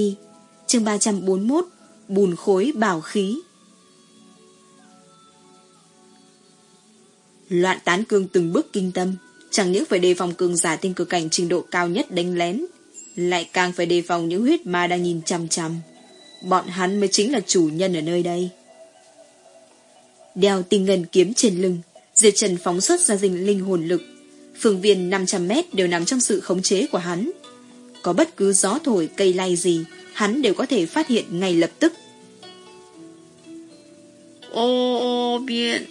Chương 341 Bùn khối bảo khí. Loạn tán cương từng bước kinh tâm, Chẳng những phải đề phòng cường giả tinh cực cảnh trình độ cao nhất đánh lén, Lại càng phải đề phòng những huyết ma đang nhìn chăm chăm Bọn hắn mới chính là chủ nhân ở nơi đây. Đeo tinh ngân kiếm trên lưng, Diệp Trần phóng xuất ra dinh linh hồn lực. Phương viên 500 mét đều nằm trong sự khống chế của hắn. Có bất cứ gió thổi cây lay gì, hắn đều có thể phát hiện ngay lập tức. Ô ô biện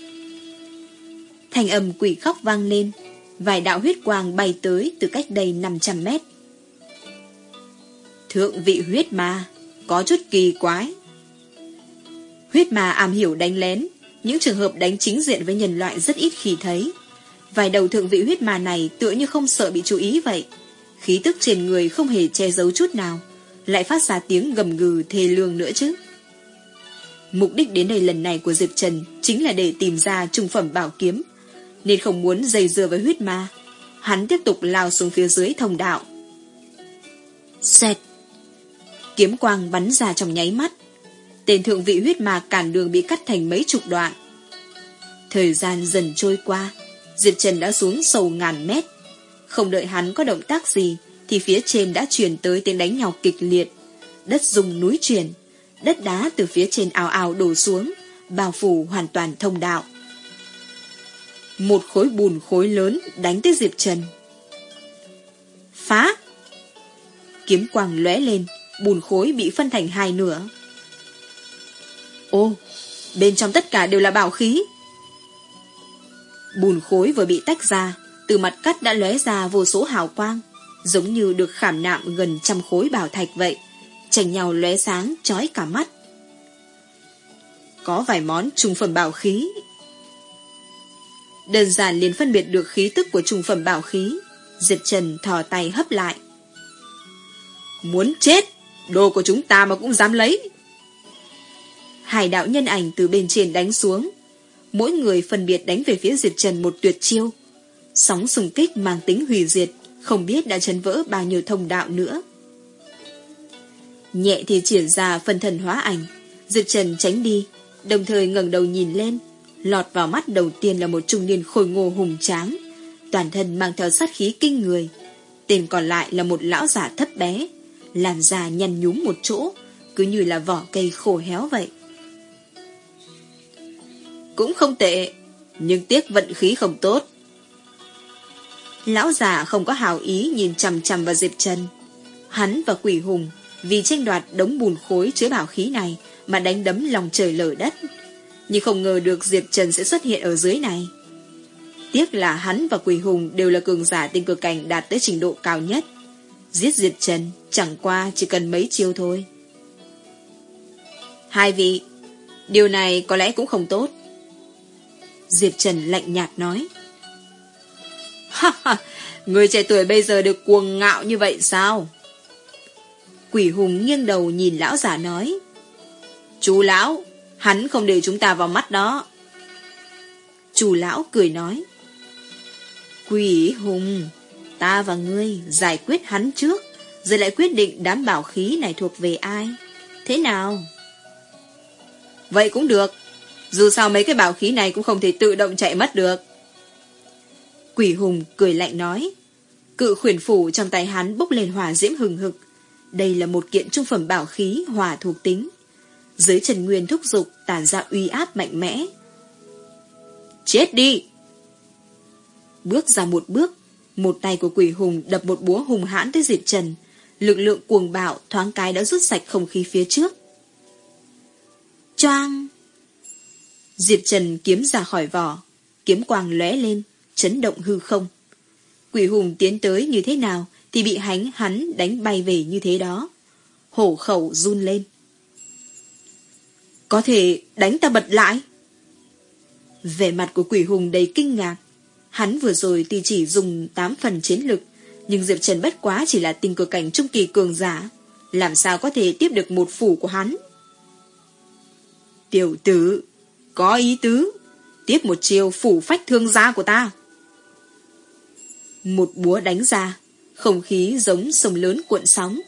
Thành âm quỷ khóc vang lên, vài đạo huyết quang bay tới từ cách đây 500 mét. Thượng vị huyết ma, có chút kỳ quái. Huyết ma am hiểu đánh lén, những trường hợp đánh chính diện với nhân loại rất ít khi thấy. Vài đầu thượng vị huyết mà này tựa như không sợ bị chú ý vậy. Khí tức trên người không hề che giấu chút nào, lại phát ra tiếng gầm gừ thê lương nữa chứ. Mục đích đến đây lần này của Diệp Trần chính là để tìm ra trung phẩm bảo kiếm, nên không muốn dây dưa với huyết ma. Hắn tiếp tục lao xuống phía dưới thông đạo. Xẹt! Kiếm quang bắn ra trong nháy mắt, tên thượng vị huyết ma cản đường bị cắt thành mấy chục đoạn. Thời gian dần trôi qua, Diệp Trần đã xuống sâu ngàn mét. Không đợi hắn có động tác gì, thì phía trên đã truyền tới tiếng đánh nhau kịch liệt. Đất rung núi chuyển, đất đá từ phía trên ào ào đổ xuống, bao phủ hoàn toàn thông đạo. Một khối bùn khối lớn đánh tới Diệp Trần. Phá! Kiếm quang lóe lên, bùn khối bị phân thành hai nửa. Ô, bên trong tất cả đều là bảo khí. Bùn khối vừa bị tách ra, từ mặt cắt đã lóe ra vô số hào quang, giống như được khảm nạm gần trăm khối bảo thạch vậy, chành nhau lóe sáng, chói cả mắt. Có vài món trung phẩm bảo khí. Đơn giản liền phân biệt được khí tức của trung phẩm bảo khí, Diệp Trần thò tay hấp lại. Muốn chết, đồ của chúng ta mà cũng dám lấy. Hải đạo nhân ảnh từ bên trên đánh xuống, mỗi người phân biệt đánh về phía Diệp Trần một tuyệt chiêu. Sóng xung kích mang tính hủy diệt, không biết đã chấn vỡ bao nhiêu thông đạo nữa. Nhẹ thì triển ra phần thần hóa ảnh, Diệp Trần tránh đi, đồng thời ngẩng đầu nhìn lên, lọt vào mắt đầu tiên là một trung niên khôi ngô hùng tráng, toàn thân mang theo sát khí kinh người. Tên còn lại là một lão giả thấp bé, làn da nhăn nhúm một chỗ, cứ như là vỏ cây khô héo vậy. Cũng không tệ, nhưng tiếc vận khí không tốt. Lão già không có hào ý nhìn chằm chằm vào Diệp Trần. Hắn và quỷ hùng vì tranh đoạt đống bùn khối chứa bảo khí này mà đánh đấm lòng trời lở đất. Nhưng không ngờ được Diệp Trần sẽ xuất hiện ở dưới này. Tiếc là hắn và quỷ hùng đều là cường giả tinh cực cảnh đạt tới trình độ cao nhất. Giết Diệp Trần chẳng qua chỉ cần mấy chiêu thôi. Hai vị, điều này có lẽ cũng không tốt. Diệp Trần lạnh nhạt nói. Ha ha, người trẻ tuổi bây giờ được cuồng ngạo như vậy sao? Quỷ hùng nghiêng đầu nhìn lão giả nói. Chú lão, hắn không để chúng ta vào mắt đó. Chú lão cười nói. Quỷ hùng, ta và ngươi giải quyết hắn trước, rồi lại quyết định đám bảo khí này thuộc về ai. Thế nào? Vậy cũng được. Dù sao mấy cái bảo khí này cũng không thể tự động chạy mất được. Quỷ hùng cười lạnh nói. Cự khuyển phủ trong tay hắn bốc lên hỏa diễm hừng hực. Đây là một kiện trung phẩm bảo khí hỏa thuộc tính. Dưới Trần Nguyên thúc dục tản ra uy áp mạnh mẽ. Chết đi! Bước ra một bước, một tay của quỷ hùng đập một búa hùng hãn tới Diệp Trần. Lực lượng cuồng bạo thoáng cái đã rút sạch không khí phía trước. Choang! Diệp Trần kiếm ra khỏi vỏ, kiếm quang lóe lên, chấn động hư không. Quỷ hùng tiến tới như thế nào thì bị hắn hắn đánh bay về như thế đó. Hổ khẩu run lên. Có thể đánh ta bật lại. Vẻ mặt của quỷ hùng đầy kinh ngạc. Hắn vừa rồi tuy chỉ dùng 8 phần chiến lực, nhưng Diệp Trần bất quá chỉ là tình cờ cảnh trung kỳ cường giả. Làm sao có thể tiếp được một phủ của hắn? Tiểu tử, có ý tứ. Tiếp một chiều phủ phách thương gia của ta. Một búa đánh ra, không khí giống sông lớn cuộn sóng.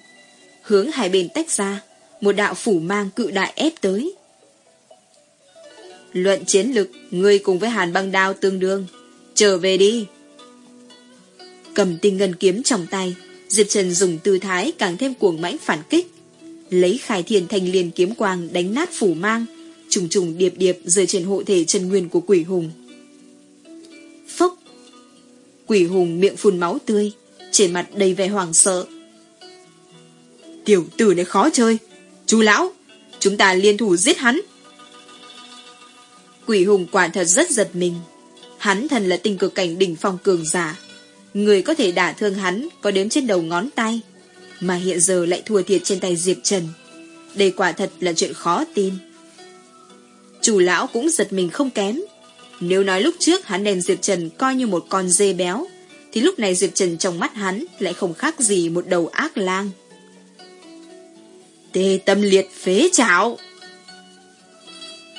Hướng hai bên tách ra, một đạo phủ mang cự đại ép tới. Luận chiến lực, ngươi cùng với hàn băng đao tương đương. Trở về đi. Cầm tinh ngân kiếm trong tay, Diệp Trần dùng tư thái càng thêm cuồng mãnh phản kích. Lấy khải thiền thành liền kiếm quang đánh nát phủ mang, trùng trùng điệp điệp rơi trên hộ thể chân nguyên của quỷ hùng. Phốc! Quỷ hùng miệng phun máu tươi, trên mặt đầy vẻ hoảng sợ. Tiểu tử này khó chơi. Chú lão, chúng ta liên thủ giết hắn. Quỷ hùng quả thật rất giật mình. Hắn thần là tình cực cảnh đỉnh phong cường giả. Người có thể đả thương hắn có đếm trên đầu ngón tay. Mà hiện giờ lại thua thiệt trên tay Diệp Trần. Đây quả thật là chuyện khó tin. Chủ lão cũng giật mình không kém. Nếu nói lúc trước hắn đem Diệp Trần coi như một con dê béo, thì lúc này Diệp Trần trong mắt hắn lại không khác gì một đầu ác lang. Tê tâm liệt phế chảo.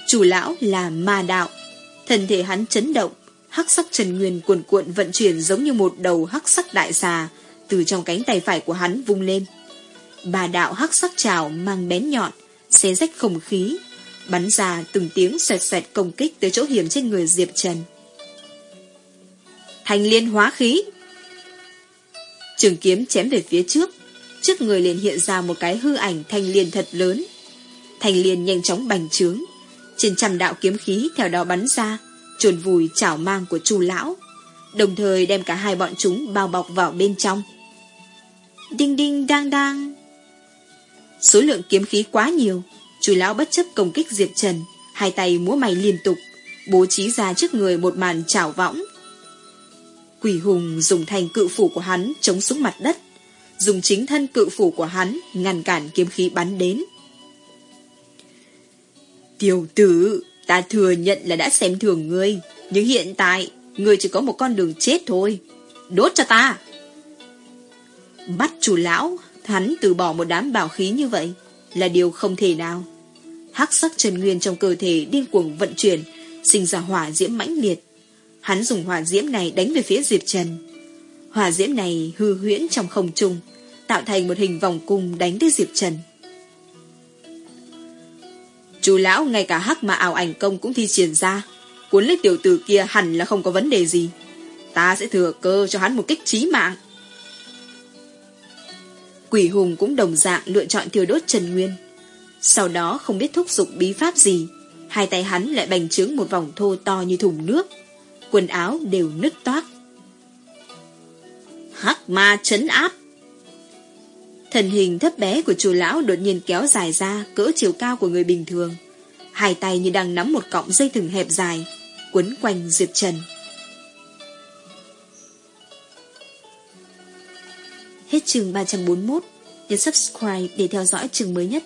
Chủ lão là ma đạo. Thân thể hắn chấn động, hắc sắc trần nguyên cuồn cuộn vận chuyển giống như một đầu hắc sắc đại xà từ trong cánh tay phải của hắn vung lên. Bà đạo hắc sắc trào mang bén nhọn, xé rách không khí, bắn ra từng tiếng sẹt sẹt công kích tới chỗ hiểm trên người Diệp Trần. Thành liên hóa khí Trường kiếm chém về phía trước, trước người liền hiện ra một cái hư ảnh thanh liên thật lớn. Thanh liên nhanh chóng bành trướng, trên trăm đạo kiếm khí theo đó bắn ra, chôn vùi chảo mang của chu lão, đồng thời đem cả hai bọn chúng bao bọc vào bên trong. Đinh đinh đang đang. Số lượng kiếm khí quá nhiều, Chú lão bất chấp công kích Diệp Trần, hai tay múa mày liên tục, bố trí ra trước người một màn chảo võng. Quỷ hùng dùng thành cự phủ của hắn chống xuống mặt đất, dùng chính thân cự phủ của hắn ngăn cản kiếm khí bắn đến. Tiểu tử, ta thừa nhận là đã xem thường ngươi, nhưng hiện tại, ngươi chỉ có một con đường chết thôi. Đốt cho ta! Bắt chủ lão, hắn từ bỏ một đám bảo khí như vậy, là điều không thể nào. Hắc sắc trần nguyên trong cơ thể điên cuồng vận chuyển, sinh ra hỏa diễm mãnh liệt. Hắn dùng hỏa diễm này đánh về phía Diệp Trần. Hỏa diễm này hư huyễn trong không trung, tạo thành một hình vòng cung đánh tới Diệp Trần. Chú lão ngay cả hắc mà ảo ảnh công cũng thi triển ra. Cuốn lấy tiểu tử kia hẳn là không có vấn đề gì. Ta sẽ thừa cơ cho hắn một kích trí mạng. Quỷ hùng cũng đồng dạng lựa chọn thiêu đốt Trần Nguyên. Sau đó không biết thúc giục bí pháp gì, hai tay hắn lại bành trướng một vòng thô to như thùng nước. Quần áo đều nứt toát. Hắc ma chấn áp Thần hình thấp bé của chùa lão đột nhiên kéo dài ra cỡ chiều cao của người bình thường. Hai tay như đang nắm một cọng dây thừng hẹp dài, quấn quanh Diệp Trần. Hết chương 341, nhấn subscribe để theo dõi chương mới nhất.